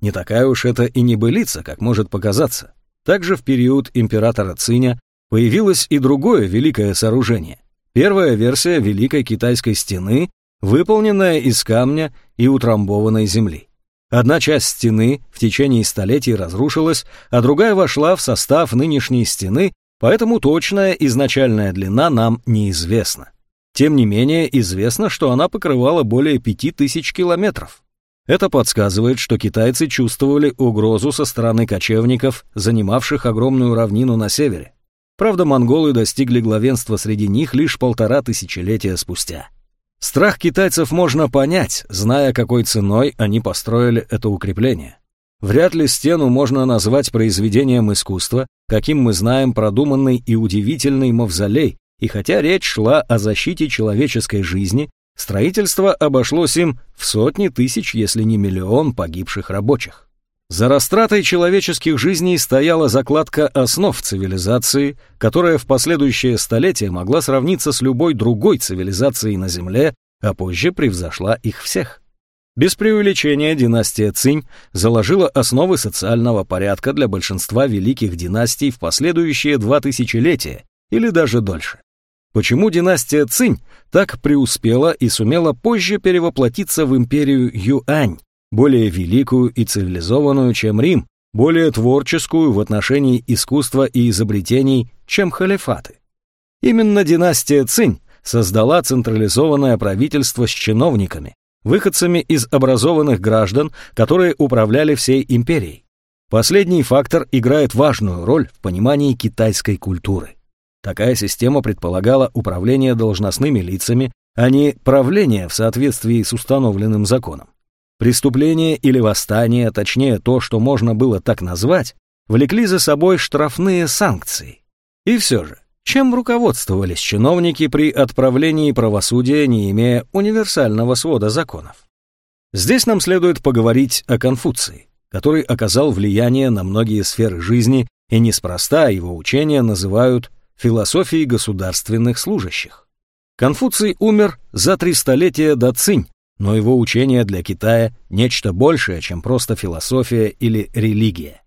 Speaker 1: Не такая уж это и небылица, как может показаться. Также в период императора Циня Появилось и другое великое сооружение. Первая версия Великой Китайской стены, выполненная из камня и утрамбованной земли. Одна часть стены в течение столетий разрушилась, а другая вошла в состав нынешней стены, поэтому точная изначальная длина нам неизвестна. Тем не менее, известно, что она покрывала более пяти тысяч километров. Это подсказывает, что китайцы чувствовали угрозу со стороны кочевников, занимавших огромную равнину на севере. Правда, монголы достигли главенства среди них лишь полтора тысячелетия спустя. Страх китайцев можно понять, зная, какой ценой они построили это укрепление. Вряд ли стену можно назвать произведением искусства, каким мы знаем продуманный и удивительный мавзолей, и хотя речь шла о защите человеческой жизни, строительство обошлось им в сотни тысяч, если не миллион погибших рабочих. За растратой человеческих жизней стояла закладка основ цивилизации, которая в последующее столетие могла сравниться с любой другой цивилизацией на Земле, а позже превзошла их всех. Без преувеличения династия Цинь заложила основы социального порядка для большинства великих династий в последующие два тысячелетия или даже дольше. Почему династия Цинь так преуспела и сумела позже перевоплотиться в империю Юань, более великую и цивилизованную, чем Рим, более творческую в отношении искусства и изобретений, чем халифаты. Именно династия Цинь создала централизованное правительство с чиновниками, выходцами из образованных граждан, которые управляли всей империей. Последний фактор играет важную роль в понимании китайской культуры. Такая система предполагала управление должностными лицами, а не правление в соответствии с установленным законом. Преступление или восстание, точнее то, что можно было так назвать, влекли за собой штрафные санкции. И все же, чем руководствовались чиновники при отправлении правосудия, не имея универсального свода законов? Здесь нам следует поговорить о Конфуции, который оказал влияние на многие сферы жизни, и неспроста его учения называют философией государственных служащих. Конфуций умер за три столетия до Цинь, но его учение для Китая – нечто большее, чем просто философия или религия.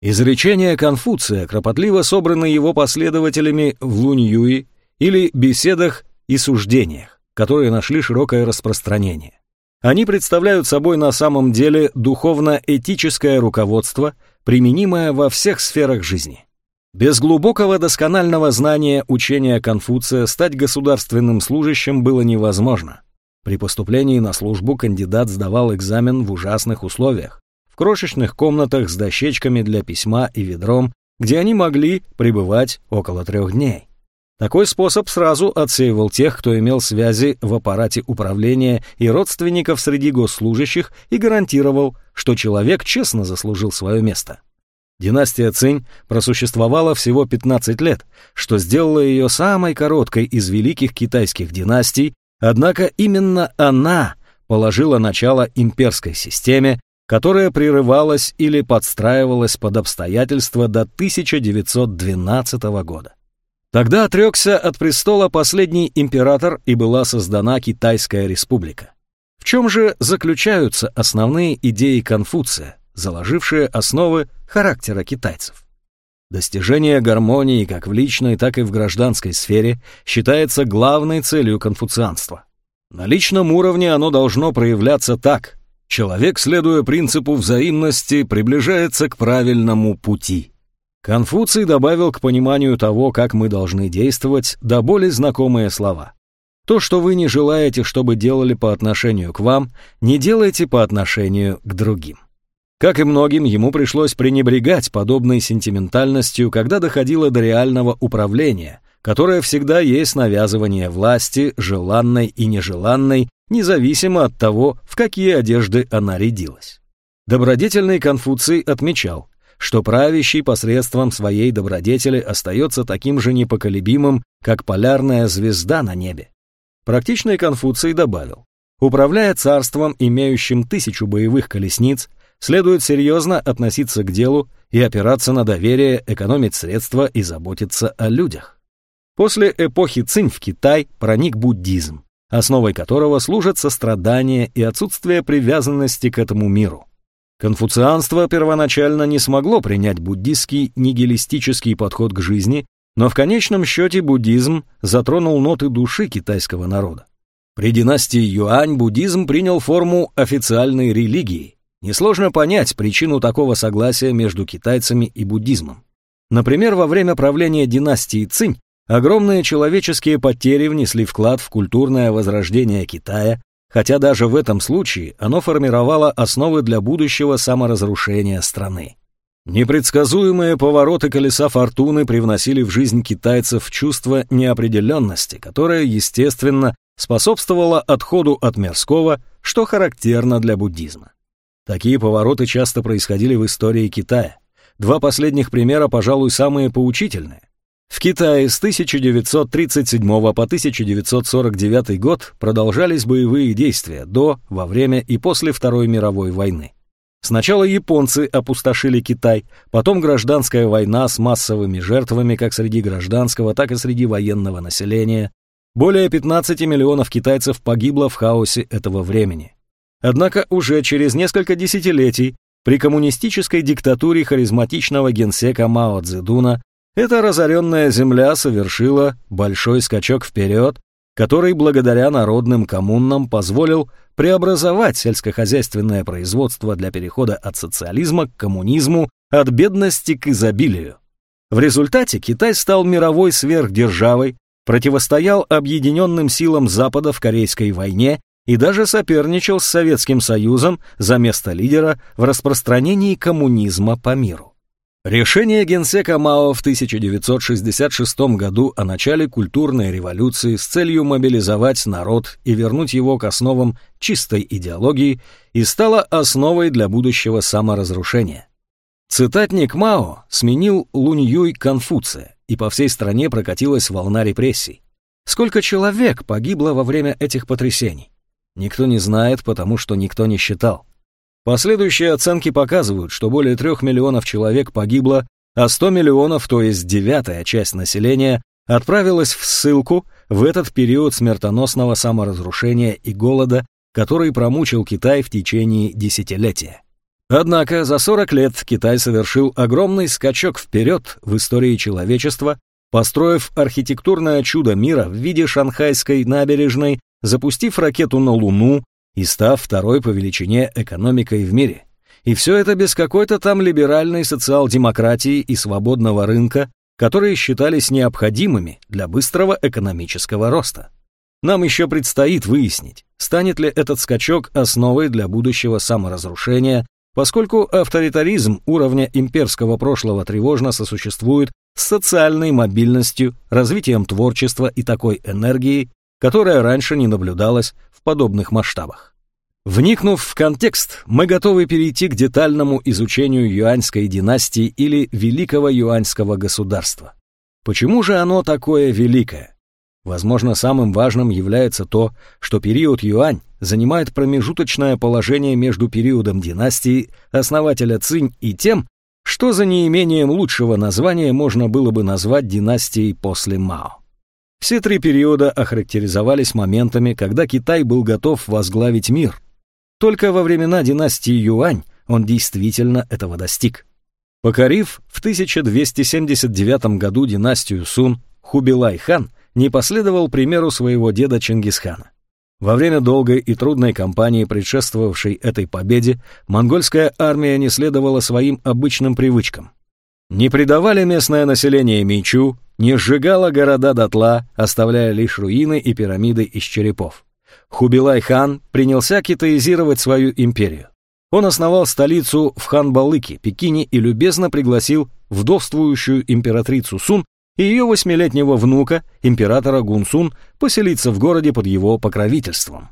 Speaker 1: Изречения Конфуция кропотливо собраны его последователями в Лунь-Юи или беседах и суждениях, которые нашли широкое распространение. Они представляют собой на самом деле духовно-этическое руководство, применимое во всех сферах жизни. Без глубокого досконального знания учения Конфуция стать государственным служащим было невозможно – при поступлении на службу кандидат сдавал экзамен в ужасных условиях, в крошечных комнатах с дощечками для письма и ведром, где они могли пребывать около трех дней. Такой способ сразу отсеивал тех, кто имел связи в аппарате управления и родственников среди госслужащих и гарантировал, что человек честно заслужил свое место. Династия Цинь просуществовала всего 15 лет, что сделало ее самой короткой из великих китайских династий, однако именно она положила начало имперской системе, которая прерывалась или подстраивалась под обстоятельства до 1912 года. Тогда отрекся от престола последний император и была создана Китайская республика. В чем же заключаются основные идеи Конфуция, заложившие основы характера китайцев? Достижение гармонии как в личной, так и в гражданской сфере считается главной целью конфуцианства. На личном уровне оно должно проявляться так. Человек, следуя принципу взаимности, приближается к правильному пути – Конфуций добавил к пониманию того, как мы должны действовать, до более знакомые слова. То, что вы не желаете, чтобы делали по отношению к вам, не делайте по отношению к другим. Как и многим, ему пришлось пренебрегать подобной сентиментальностью, когда доходило до реального управления, которое всегда есть навязывание власти, желанной и нежеланной, независимо от того, в какие одежды она рядилась. Добродетельный Конфуций отмечал, что правящий посредством своей добродетели остается таким же непоколебимым, как полярная звезда на небе. Практичный Конфуций добавил, управляя царством, имеющим тысячу боевых колесниц, следует серьезно относиться к делу и опираться на доверие, экономить средства и заботиться о людях. После эпохи Цинь в Китай проник буддизм, основой которого служат сострадание и отсутствие привязанности к этому миру. Конфуцианство первоначально не смогло принять буддистский нигилистический подход к жизни, но в конечном счете буддизм затронул ноты души китайского народа. При династии Юань буддизм принял форму официальной религии. Несложно понять причину такого согласия между китайцами и буддизмом. Например, во время правления династии Цинь огромные человеческие потери внесли вклад в культурное возрождение Китая, хотя даже в этом случае оно формировало основы для будущего саморазрушения страны. Непредсказуемые повороты колеса фортуны привносили в жизнь китайцев чувство неопределенности, которое, естественно, способствовало отходу от мирского, что характерно для буддизма. Такие повороты часто происходили в истории Китая. Два последних примера, пожалуй, самые поучительные. В Китае с 1937 по 1949 год продолжались боевые действия до, во время и после Второй мировой войны. Сначала японцы опустошили Китай, потом гражданская война с массовыми жертвами как среди гражданского, так и среди военного населения. Более 15 миллионов китайцев погибло в хаосе этого времени. Однако уже через несколько десятилетий при коммунистической диктатуре харизматичного генсека Мао Цзэдуна эта разоренная земля совершила большой скачок вперед, который благодаря народным коммунам позволил преобразовать сельскохозяйственное производство для перехода от социализма к коммунизму, от бедности к изобилию. В результате Китай стал мировой сверхдержавой, противостоял объединенным силам Запада в Корейской войне и даже соперничал с Советским Союзом за место лидера в распространении коммунизма по миру. Решение генсека Мао в 1966 году о начале культурной революции с целью мобилизовать народ и вернуть его к основам чистой идеологии и стало основой для будущего саморазрушения. Цитатник Мао сменил Лунь-Юй Конфуция, и по всей стране прокатилась волна репрессий. Сколько человек погибло во время этих потрясений? Никто не знает, потому что никто не считал. Последующие оценки показывают, что более трех миллионов человек погибло, а 100 миллионов, то есть девятая часть населения, отправилась в ссылку в этот период смертоносного саморазрушения и голода, который промучил Китай в течение десятилетия. Однако за 40 лет Китай совершил огромный скачок вперед в истории человечества, построив архитектурное чудо мира в виде шанхайской набережной, запустив ракету на Луну, и став второй по величине экономикой в мире. И все это без какой-то там либеральной социал-демократии и свободного рынка, которые считались необходимыми для быстрого экономического роста. Нам еще предстоит выяснить, станет ли этот скачок основой для будущего саморазрушения, поскольку авторитаризм уровня имперского прошлого тревожно сосуществует с социальной мобильностью, развитием творчества и такой энергией, которая раньше не наблюдалась в подобных масштабах. Вникнув в контекст, мы готовы перейти к детальному изучению юаньской династии или Великого юаньского государства. Почему же оно такое великое? Возможно, самым важным является то, что период Юань занимает промежуточное положение между периодом династии основателя Цинь и тем, что за неимением лучшего названия можно было бы назвать династией после Мао. Все три периода охарактеризовались моментами, когда Китай был готов возглавить мир. Только во времена династии Юань он действительно этого достиг. Покорив в 1279 году династию Сун, Хубилай-хан не последовал примеру своего деда Чингисхана. Во время долгой и трудной кампании, предшествовавшей этой победе, монгольская армия не следовала своим обычным привычкам. Не предавали местное население мечу, не сжигала города дотла, оставляя лишь руины и пирамиды из черепов. Хубилай-хан принялся китаизировать свою империю. Он основал столицу в Ханбалыке, Пекине и любезно пригласил вдовствующую императрицу Сун и ее восьмилетнего внука, императора Гунсун, поселиться в городе под его покровительством.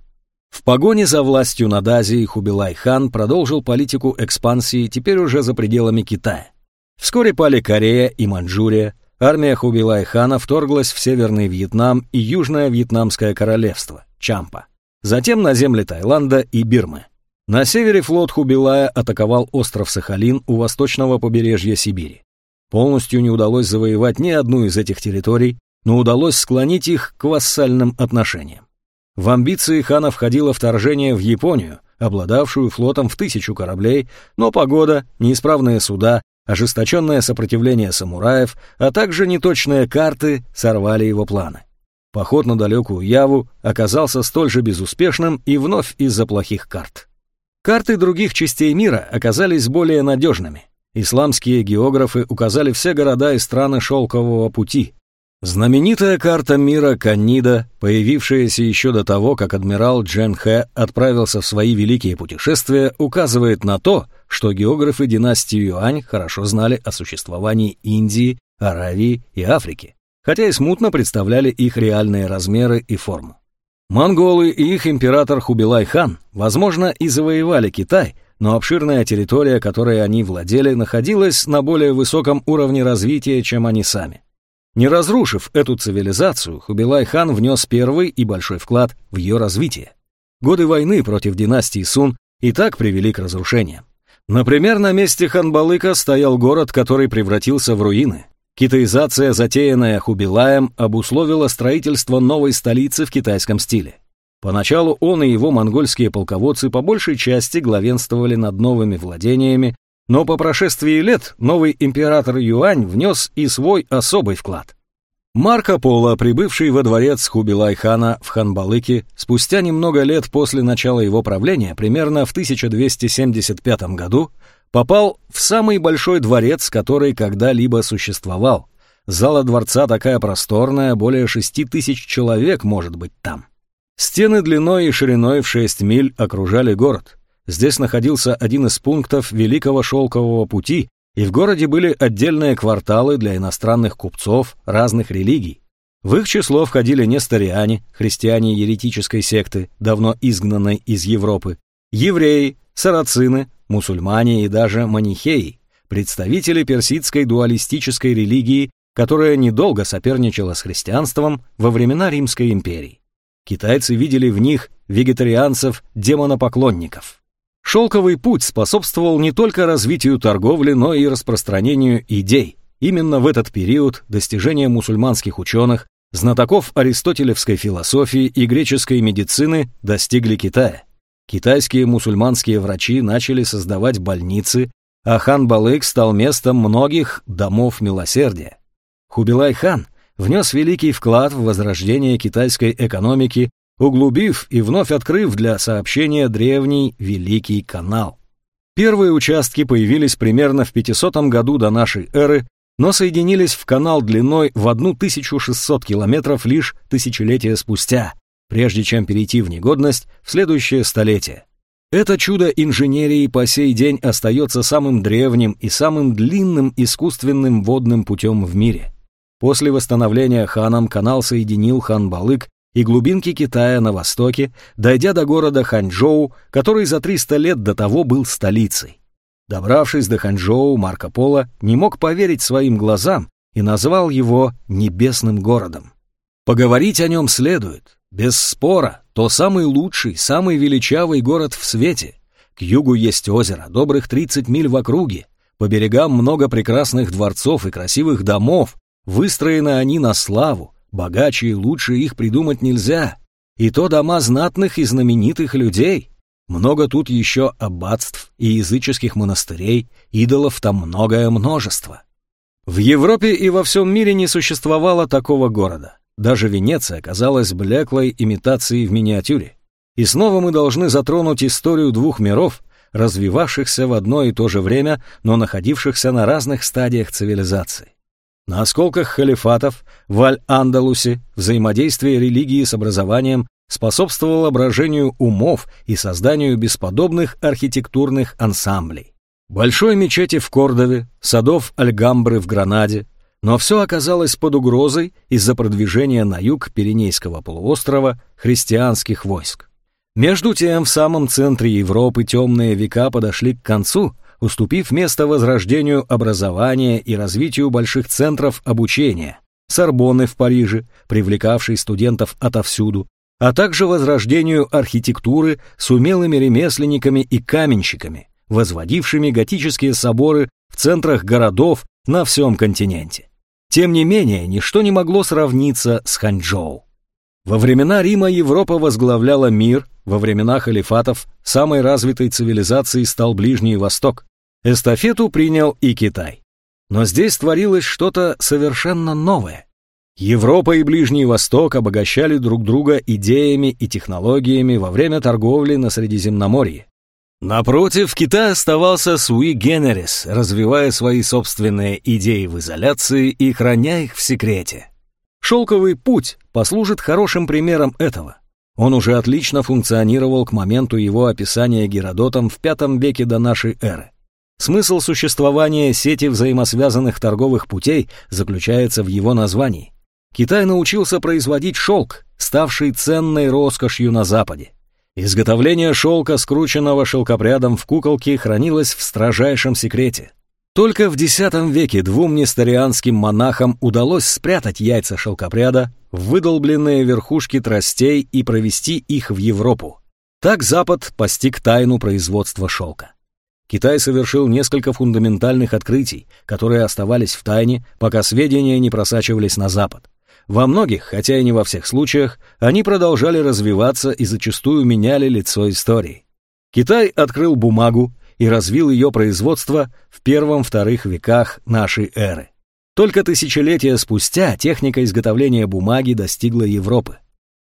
Speaker 1: В погоне за властью над Азией Хубилай-хан продолжил политику экспансии теперь уже за пределами Китая. Вскоре пали Корея и Маньчжурия, армия Хубилай-хана вторглась в Северный Вьетнам и Южное Вьетнамское королевство, Чампа, затем на земли Таиланда и Бирмы. На севере флот Хубилая атаковал остров Сахалин у восточного побережья Сибири. Полностью не удалось завоевать ни одну из этих территорий, но удалось склонить их к вассальным отношениям. В амбиции хана входило вторжение в Японию, обладавшую флотом в тысячу кораблей, но погода, неисправные суда, ожесточенное сопротивление самураев, а также неточные карты сорвали его планы. Поход на далекую Яву оказался столь же безуспешным и вновь из-за плохих карт. Карты других частей мира оказались более надежными. Исламские географы указали все города и страны Шелкового пути. Знаменитая карта мира Каннида, появившаяся еще до того, как адмирал Джен Хэ отправился в свои великие путешествия, указывает на то, что географы династии Юань хорошо знали о существовании Индии, Аравии и Африки, хотя и смутно представляли их реальные размеры и форму. Монголы и их император Хубилай-хан, возможно, и завоевали Китай – но обширная территория, которой они владели, находилась на более высоком уровне развития, чем они сами. Не разрушив эту цивилизацию, Хубилай-хан внес первый и большой вклад в ее развитие. Годы войны против династии Сун и так привели к разрушениям. Например, на месте Ханбалыка стоял город, который превратился в руины. Китаизация, затеянная Хубилаем, обусловила строительство новой столицы в китайском стиле. Поначалу он и его монгольские полководцы по большей части главенствовали над новыми владениями, но по прошествии лет новый император Юань внес и свой особый вклад. Марко Поло, прибывший во дворец Хубилай-хана в Ханбалыке, спустя немного лет после начала его правления, примерно в 1275 году, попал в самый большой дворец, который когда-либо существовал. Зала дворца такая просторная, более шести тысяч человек может быть там. Стены длиной и шириной в 6 миль окружали город. Здесь находился один из пунктов Великого Шелкового пути, и в городе были отдельные кварталы для иностранных купцов разных религий. В их число входили несториане, христиане еретической секты, давно изгнанной из Европы, евреи, сарацины, мусульмане и даже манихеи, представители персидской дуалистической религии, которая недолго соперничала с христианством во времена Римской империи. Китайцы видели в них вегетарианцев-демонопоклонников. Шелковый путь способствовал не только развитию торговли, но и распространению идей. Именно в этот период достижения мусульманских ученых, знатоков аристотелевской философии и греческой медицины достигли Китая. Китайские мусульманские врачи начали создавать больницы, а хан Балык стал местом многих домов милосердия. Хубилай-хан внес великий вклад в возрождение китайской экономики, углубив и вновь открыв для сообщения древний Великий канал. Первые участки появились примерно в 500 году до нашей эры, но соединились в канал длиной в 1600 километров лишь тысячелетия спустя, прежде чем перейти в негодность в следующее столетие. Это чудо инженерии по сей день остается самым древним и самым длинным искусственным водным путем в мире. После восстановления ханом канал соединил хан-Балык и глубинки Китая на востоке, дойдя до города Ханчжоу, который за 300 лет до того был столицей. Добравшись до Ханчжоу, Марко Поло не мог поверить своим глазам и назвал его «небесным городом». Поговорить о нем следует. Без спора, то самый лучший, самый величавый город в свете. К югу есть озеро, добрых 30 миль в округе. По берегам много прекрасных дворцов и красивых домов. Выстроены они на славу, Богаче и лучше их придумать нельзя. И то дома знатных и знаменитых людей. Много тут еще аббатств и языческих монастырей, идолов там многое множество. В Европе и во всем мире не существовало такого города. Даже Венеция оказалась блеклой имитацией в миниатюре. И снова мы должны затронуть историю двух миров, развивавшихся в одно и то же время, но находившихся на разных стадиях цивилизации. На осколках халифатов в Аль-Андалусе взаимодействие религии с образованием способствовало брожению умов и созданию бесподобных архитектурных ансамблей. Большой мечети в Кордове, садов Альгамбры в Гранаде, но все оказалось под угрозой из-за продвижения на юг Пиренейского полуострова христианских войск. Между тем, в самом центре Европы темные века подошли к концу – уступив место возрождению образования и развитию больших центров обучения, Сорбонны в Париже, привлекавшей студентов отовсюду, а также возрождению архитектуры с умелыми ремесленниками и каменщиками, возводившими готические соборы в центрах городов на всем континенте. Тем не менее, ничто не могло сравниться с Ханчжоу. Во времена Рима Европа возглавляла мир, во времена халифатов самой развитой цивилизацией стал Ближний Восток. Эстафету принял и Китай. Но здесь творилось что-то совершенно новое. Европа и Ближний Восток обогащали друг друга идеями и технологиями во время торговли на Средиземноморье. Напротив, Китай оставался суи генерис, развивая свои собственные идеи в изоляции и храня их в секрете. Шелковый путь послужит хорошим примером этого. Он уже отлично функционировал к моменту его описания Геродотом в V веке до нашей эры. Смысл существования сети взаимосвязанных торговых путей заключается в его названии. Китай научился производить шелк, ставший ценной роскошью на Западе. Изготовление шелка, скрученного шелкопрядом в куколке, хранилось в строжайшем секрете. Только в X веке двум несторианским монахам удалось спрятать яйца шелкопряда выдолбленные верхушки тростей и провести их в Европу. Так Запад постиг тайну производства шелка. Китай совершил несколько фундаментальных открытий, которые оставались в тайне, пока сведения не просачивались на Запад. Во многих, хотя и не во всех случаях, они продолжали развиваться и зачастую меняли лицо истории. Китай открыл бумагу и развил ее производство в первом-вторых веках нашей эры. Только тысячелетия спустя техника изготовления бумаги достигла Европы.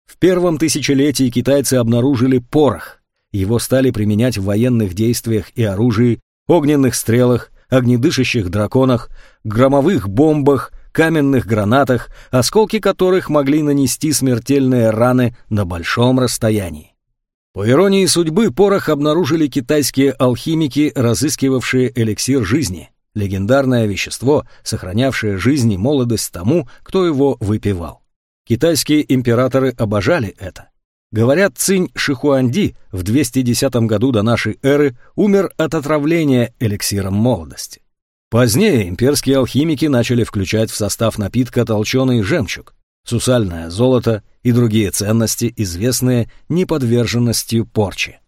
Speaker 1: В первом тысячелетии китайцы обнаружили порох, его стали применять в военных действиях и оружии, огненных стрелах, огнедышащих драконах, громовых бомбах, каменных гранатах, осколки которых могли нанести смертельные раны на большом расстоянии. По иронии судьбы, порох обнаружили китайские алхимики, разыскивавшие эликсир жизни, легендарное вещество, сохранявшее жизнь и молодость тому, кто его выпивал. Китайские императоры обожали это. Говорят, Цинь Шихуанди в 210 году до нашей эры умер от отравления эликсиром молодости. Позднее имперские алхимики начали включать в состав напитка толченый жемчуг, сусальное золото и другие ценности, известные неподверженностью порче.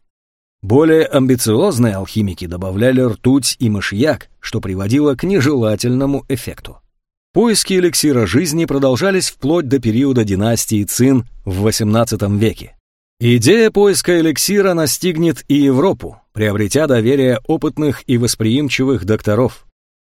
Speaker 1: Более амбициозные алхимики добавляли ртуть и мышьяк, что приводило к нежелательному эффекту. Поиски эликсира жизни продолжались вплоть до периода династии Цин в XVIII веке. Идея поиска эликсира настигнет и Европу, приобретя доверие опытных и восприимчивых докторов.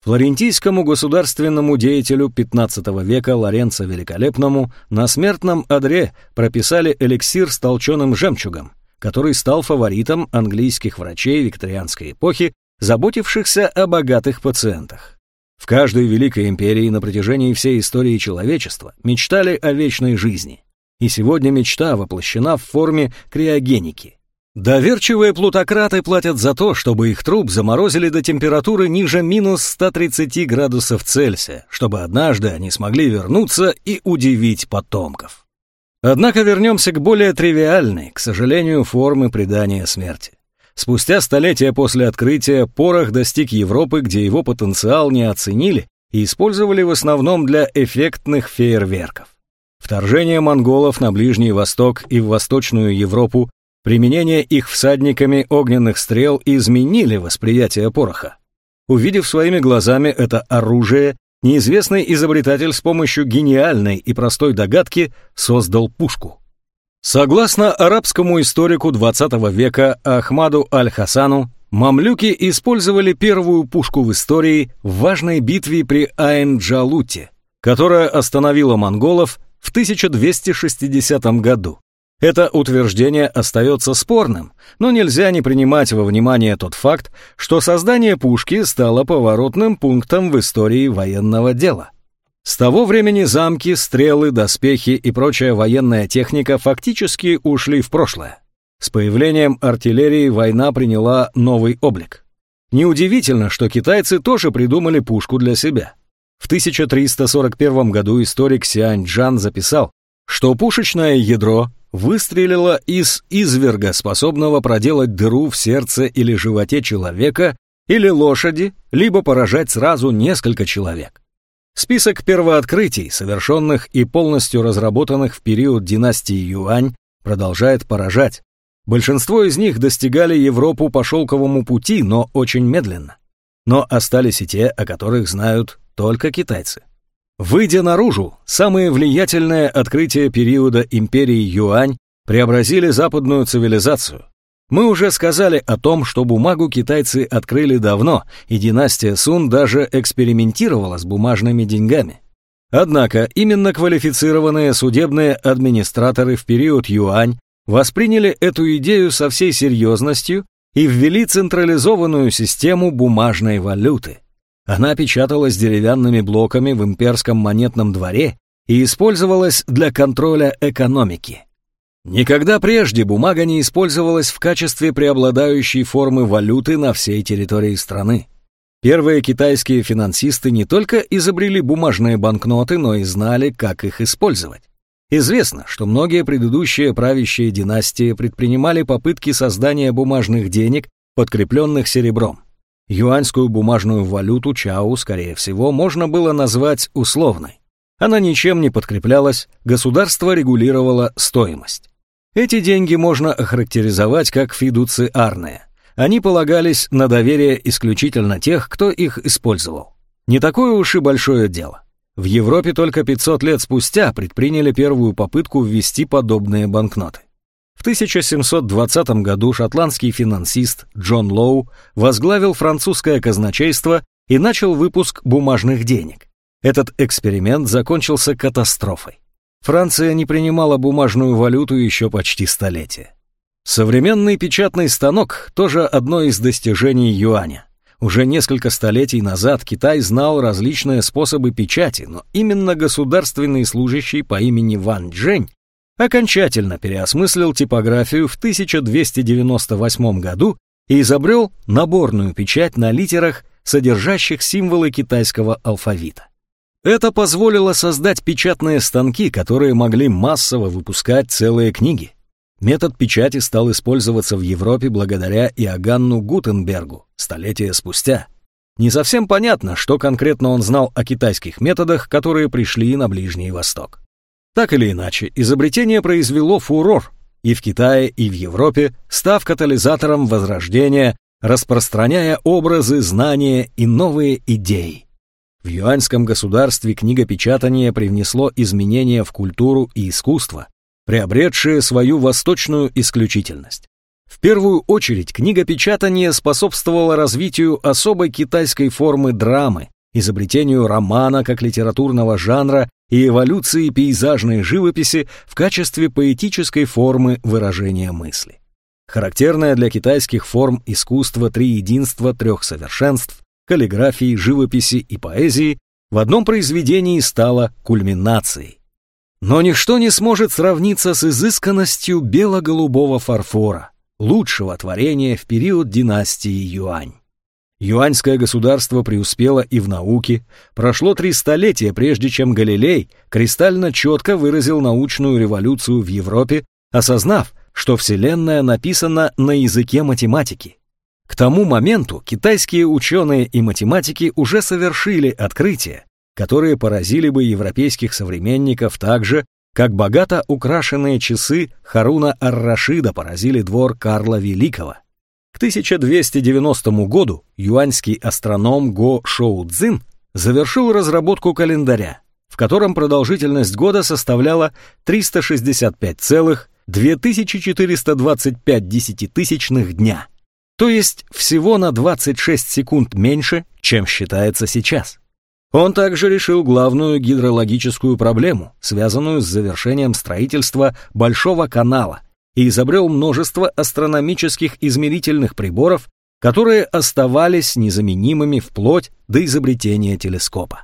Speaker 1: Флорентийскому государственному деятелю XV века Лоренцо Великолепному на смертном одре прописали эликсир с толченым жемчугом, который стал фаворитом английских врачей викторианской эпохи, заботившихся о богатых пациентах. В каждой великой империи на протяжении всей истории человечества мечтали о вечной жизни. И сегодня мечта воплощена в форме криогеники. Доверчивые плутократы платят за то, чтобы их труп заморозили до температуры ниже минус 130 градусов Цельсия, чтобы однажды они смогли вернуться и удивить потомков. Однако вернемся к более тривиальной, к сожалению, формы предания смерти. Спустя столетия после открытия порох достиг Европы, где его потенциал не оценили и использовали в основном для эффектных фейерверков. Вторжение монголов на Ближний Восток и в Восточную Европу, применение их всадниками огненных стрел изменили восприятие пороха. Увидев своими глазами это оружие, неизвестный изобретатель с помощью гениальной и простой догадки создал пушку. Согласно арабскому историку XX века Ахмаду Аль-Хасану, мамлюки использовали первую пушку в истории в важной битве при Айн-Джалуте, которая остановила монголов в 1260 году. Это утверждение остается спорным, но нельзя не принимать во внимание тот факт, что создание пушки стало поворотным пунктом в истории военного дела. С того времени замки, стрелы, доспехи и прочая военная техника фактически ушли в прошлое. С появлением артиллерии война приняла новый облик. Неудивительно, что китайцы тоже придумали пушку для себя. В 1341 году историк Сиань Джан записал, что пушечное ядро выстрелила из изверга, способного проделать дыру в сердце или животе человека или лошади, либо поражать сразу несколько человек. Список первооткрытий, совершенных и полностью разработанных в период династии Юань, продолжает поражать. Большинство из них достигали Европу по шелковому пути, но очень медленно. Но остались и те, о которых знают только китайцы. Выйдя наружу, самые влиятельные открытия периода империи Юань преобразили западную цивилизацию. Мы уже сказали о том, что бумагу китайцы открыли давно, и династия Сун даже экспериментировала с бумажными деньгами. Однако именно квалифицированные судебные администраторы в период Юань восприняли эту идею со всей серьезностью и ввели централизованную систему бумажной валюты – она печаталась деревянными блоками в имперском монетном дворе и использовалась для контроля экономики. Никогда прежде бумага не использовалась в качестве преобладающей формы валюты на всей территории страны. Первые китайские финансисты не только изобрели бумажные банкноты, но и знали, как их использовать. Известно, что многие предыдущие правящие династии предпринимали попытки создания бумажных денег, подкрепленных серебром. Юаньскую бумажную валюту Чау, скорее всего, можно было назвать условной. Она ничем не подкреплялась, государство регулировало стоимость. Эти деньги можно охарактеризовать как фидуциарные. Они полагались на доверие исключительно тех, кто их использовал. Не такое уж и большое дело. В Европе только 500 лет спустя предприняли первую попытку ввести подобные банкноты. В 1720 году шотландский финансист Джон Лоу возглавил французское казначейство и начал выпуск бумажных денег. Этот эксперимент закончился катастрофой. Франция не принимала бумажную валюту еще почти столетие. Современный печатный станок – тоже одно из достижений юаня. Уже несколько столетий назад Китай знал различные способы печати, но именно государственный служащий по имени Ван Джень окончательно переосмыслил типографию в 1298 году и изобрел наборную печать на литерах, содержащих символы китайского алфавита. Это позволило создать печатные станки, которые могли массово выпускать целые книги. Метод печати стал использоваться в Европе благодаря Иоганну Гутенбергу столетия спустя. Не совсем понятно, что конкретно он знал о китайских методах, которые пришли на Ближний Восток. Так или иначе, изобретение произвело фурор и в Китае, и в Европе, став катализатором возрождения, распространяя образы, знания и новые идеи. В юаньском государстве книгопечатание привнесло изменения в культуру и искусство, приобретшие свою восточную исключительность. В первую очередь книгопечатание способствовало развитию особой китайской формы драмы, изобретению романа как литературного жанра и эволюции пейзажной живописи в качестве поэтической формы выражения мысли. Характерная для китайских форм искусства три единства трех совершенств, каллиграфии, живописи и поэзии в одном произведении стала кульминацией. Но ничто не сможет сравниться с изысканностью бело-голубого фарфора, лучшего творения в период династии Юань. Юаньское государство преуспело и в науке. Прошло три столетия, прежде чем Галилей кристально четко выразил научную революцию в Европе, осознав, что Вселенная написана на языке математики. К тому моменту китайские ученые и математики уже совершили открытия, которые поразили бы европейских современников так же, как богато украшенные часы Харуна ар-Рашида поразили двор Карла Великого. К 1290 году юаньский астроном Го Шоу Цзин завершил разработку календаря, в котором продолжительность года составляла 365,2425 десятитысячных дня, то есть всего на 26 секунд меньше, чем считается сейчас. Он также решил главную гидрологическую проблему, связанную с завершением строительства Большого канала, и изобрел множество астрономических измерительных приборов, которые оставались незаменимыми вплоть до изобретения телескопа.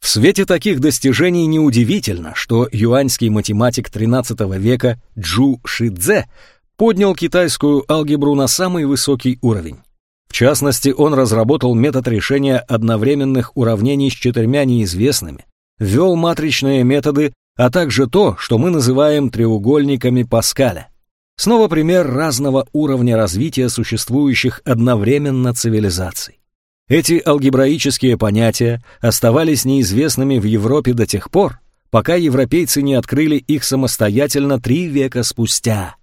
Speaker 1: В свете таких достижений неудивительно, что юаньский математик XIII века Джу Шидзе поднял китайскую алгебру на самый высокий уровень. В частности, он разработал метод решения одновременных уравнений с четырьмя неизвестными, ввел матричные методы, а также то, что мы называем треугольниками Паскаля. Снова пример разного уровня развития существующих одновременно цивилизаций. Эти алгебраические понятия оставались неизвестными в Европе до тех пор, пока европейцы не открыли их самостоятельно три века спустя.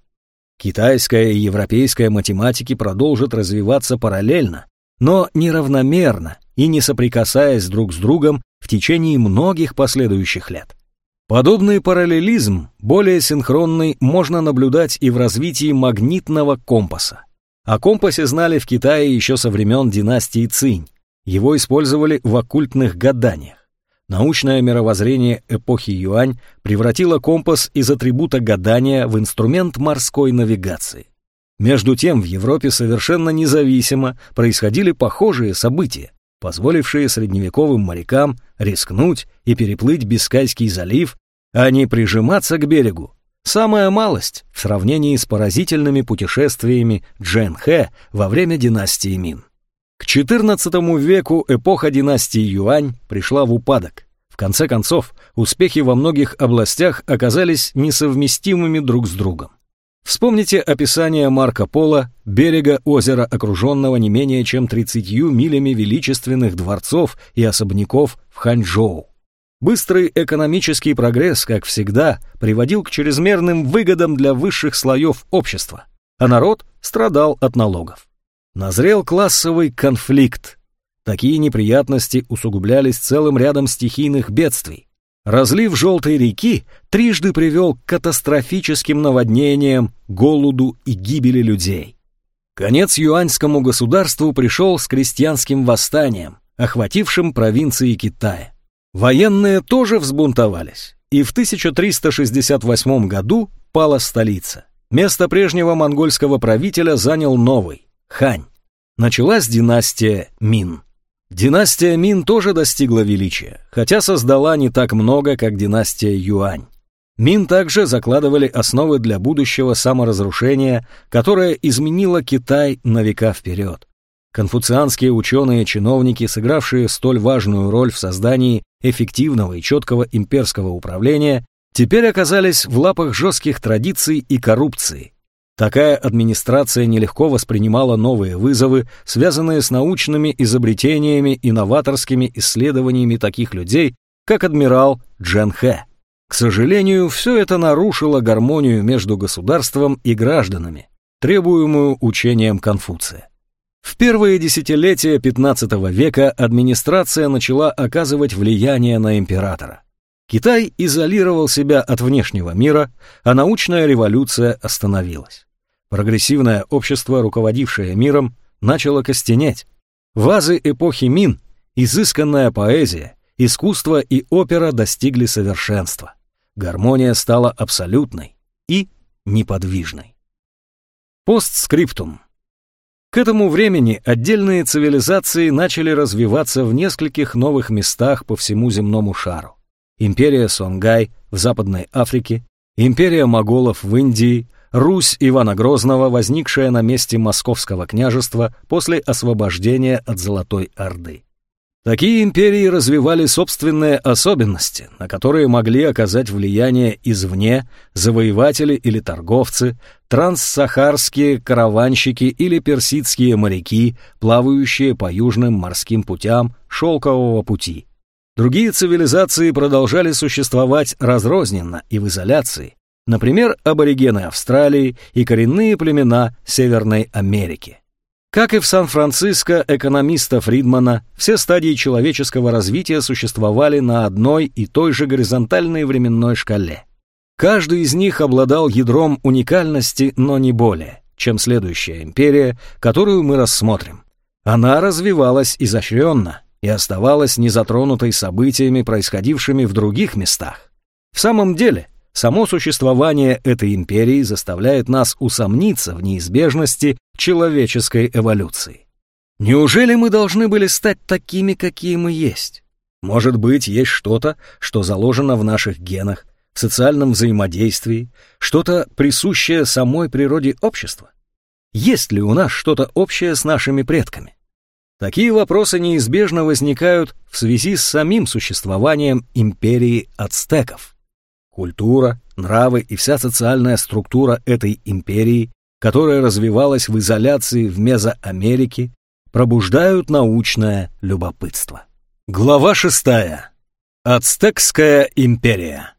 Speaker 1: Китайская и европейская математики продолжат развиваться параллельно, но неравномерно и не соприкасаясь друг с другом в течение многих последующих лет. Подобный параллелизм, более синхронный, можно наблюдать и в развитии магнитного компаса. О компасе знали в Китае еще со времен династии Цинь. Его использовали в оккультных гаданиях. Научное мировоззрение эпохи Юань превратило компас из атрибута гадания в инструмент морской навигации. Между тем в Европе совершенно независимо происходили похожие события, позволившие средневековым морякам рискнуть и переплыть Бискайский залив, а не прижиматься к берегу. Самая малость в сравнении с поразительными путешествиями Джен Хэ во время династии Мин. К XIV веку эпоха династии Юань пришла в упадок. В конце концов, успехи во многих областях оказались несовместимыми друг с другом. Вспомните описание Марко Поло берега озера, окруженного не менее чем 30 милями величественных дворцов и особняков в Ханчжоу. Быстрый экономический прогресс, как всегда, приводил к чрезмерным выгодам для высших слоев общества, а народ страдал от налогов. Назрел классовый конфликт. Такие неприятности усугублялись целым рядом стихийных бедствий. Разлив желтой реки трижды привел к катастрофическим наводнениям, голоду и гибели людей. Конец юаньскому государству пришел с крестьянским восстанием, охватившим провинции Китая. Военные тоже взбунтовались, и в 1368 году пала столица. Место прежнего монгольского правителя занял новый, Хань. Началась династия Мин. Династия Мин тоже достигла величия, хотя создала не так много, как династия Юань. Мин также закладывали основы для будущего саморазрушения, которое изменило Китай на века вперед. Конфуцианские ученые-чиновники, сыгравшие столь важную роль в создании эффективного и четкого имперского управления, теперь оказались в лапах жестких традиций и коррупции, Такая администрация нелегко воспринимала новые вызовы, связанные с научными изобретениями и новаторскими исследованиями таких людей, как адмирал Джен Хэ. К сожалению, все это нарушило гармонию между государством и гражданами, требуемую учением Конфуция. В первые десятилетия XV века администрация начала оказывать влияние на императора. Китай изолировал себя от внешнего мира, а научная революция остановилась. Прогрессивное общество, руководившее миром, начало костенеть. Вазы эпохи Мин, изысканная поэзия, искусство и опера достигли совершенства. Гармония стала абсолютной и неподвижной. Постскриптум. К этому времени отдельные цивилизации начали развиваться в нескольких новых местах по всему земному шару. Империя Сонгай в Западной Африке, империя моголов в Индии, Русь Ивана Грозного, возникшая на месте Московского княжества после освобождения от Золотой Орды. Такие империи развивали собственные особенности, на которые могли оказать влияние извне завоеватели или торговцы, транссахарские караванщики или персидские моряки, плавающие по южным морским путям шелкового пути. Другие цивилизации продолжали существовать разрозненно и в изоляции, например, аборигены Австралии и коренные племена Северной Америки. Как и в Сан-Франциско экономиста Фридмана, все стадии человеческого развития существовали на одной и той же горизонтальной временной шкале. Каждый из них обладал ядром уникальности, но не более, чем следующая империя, которую мы рассмотрим. Она развивалась изощренно и оставалась незатронутой событиями, происходившими в других местах. В самом деле, Само существование этой империи заставляет нас усомниться в неизбежности человеческой эволюции. Неужели мы должны были стать такими, какие мы есть? Может быть, есть что-то, что заложено в наших генах, в социальном взаимодействии, что-то присущее самой природе общества? Есть ли у нас что-то общее с нашими предками? Такие вопросы неизбежно возникают в связи с самим существованием империи ацтеков. Культура, нравы и вся социальная структура этой империи, которая развивалась в изоляции в Мезоамерике, пробуждают научное любопытство. Глава шестая. Ацтекская империя.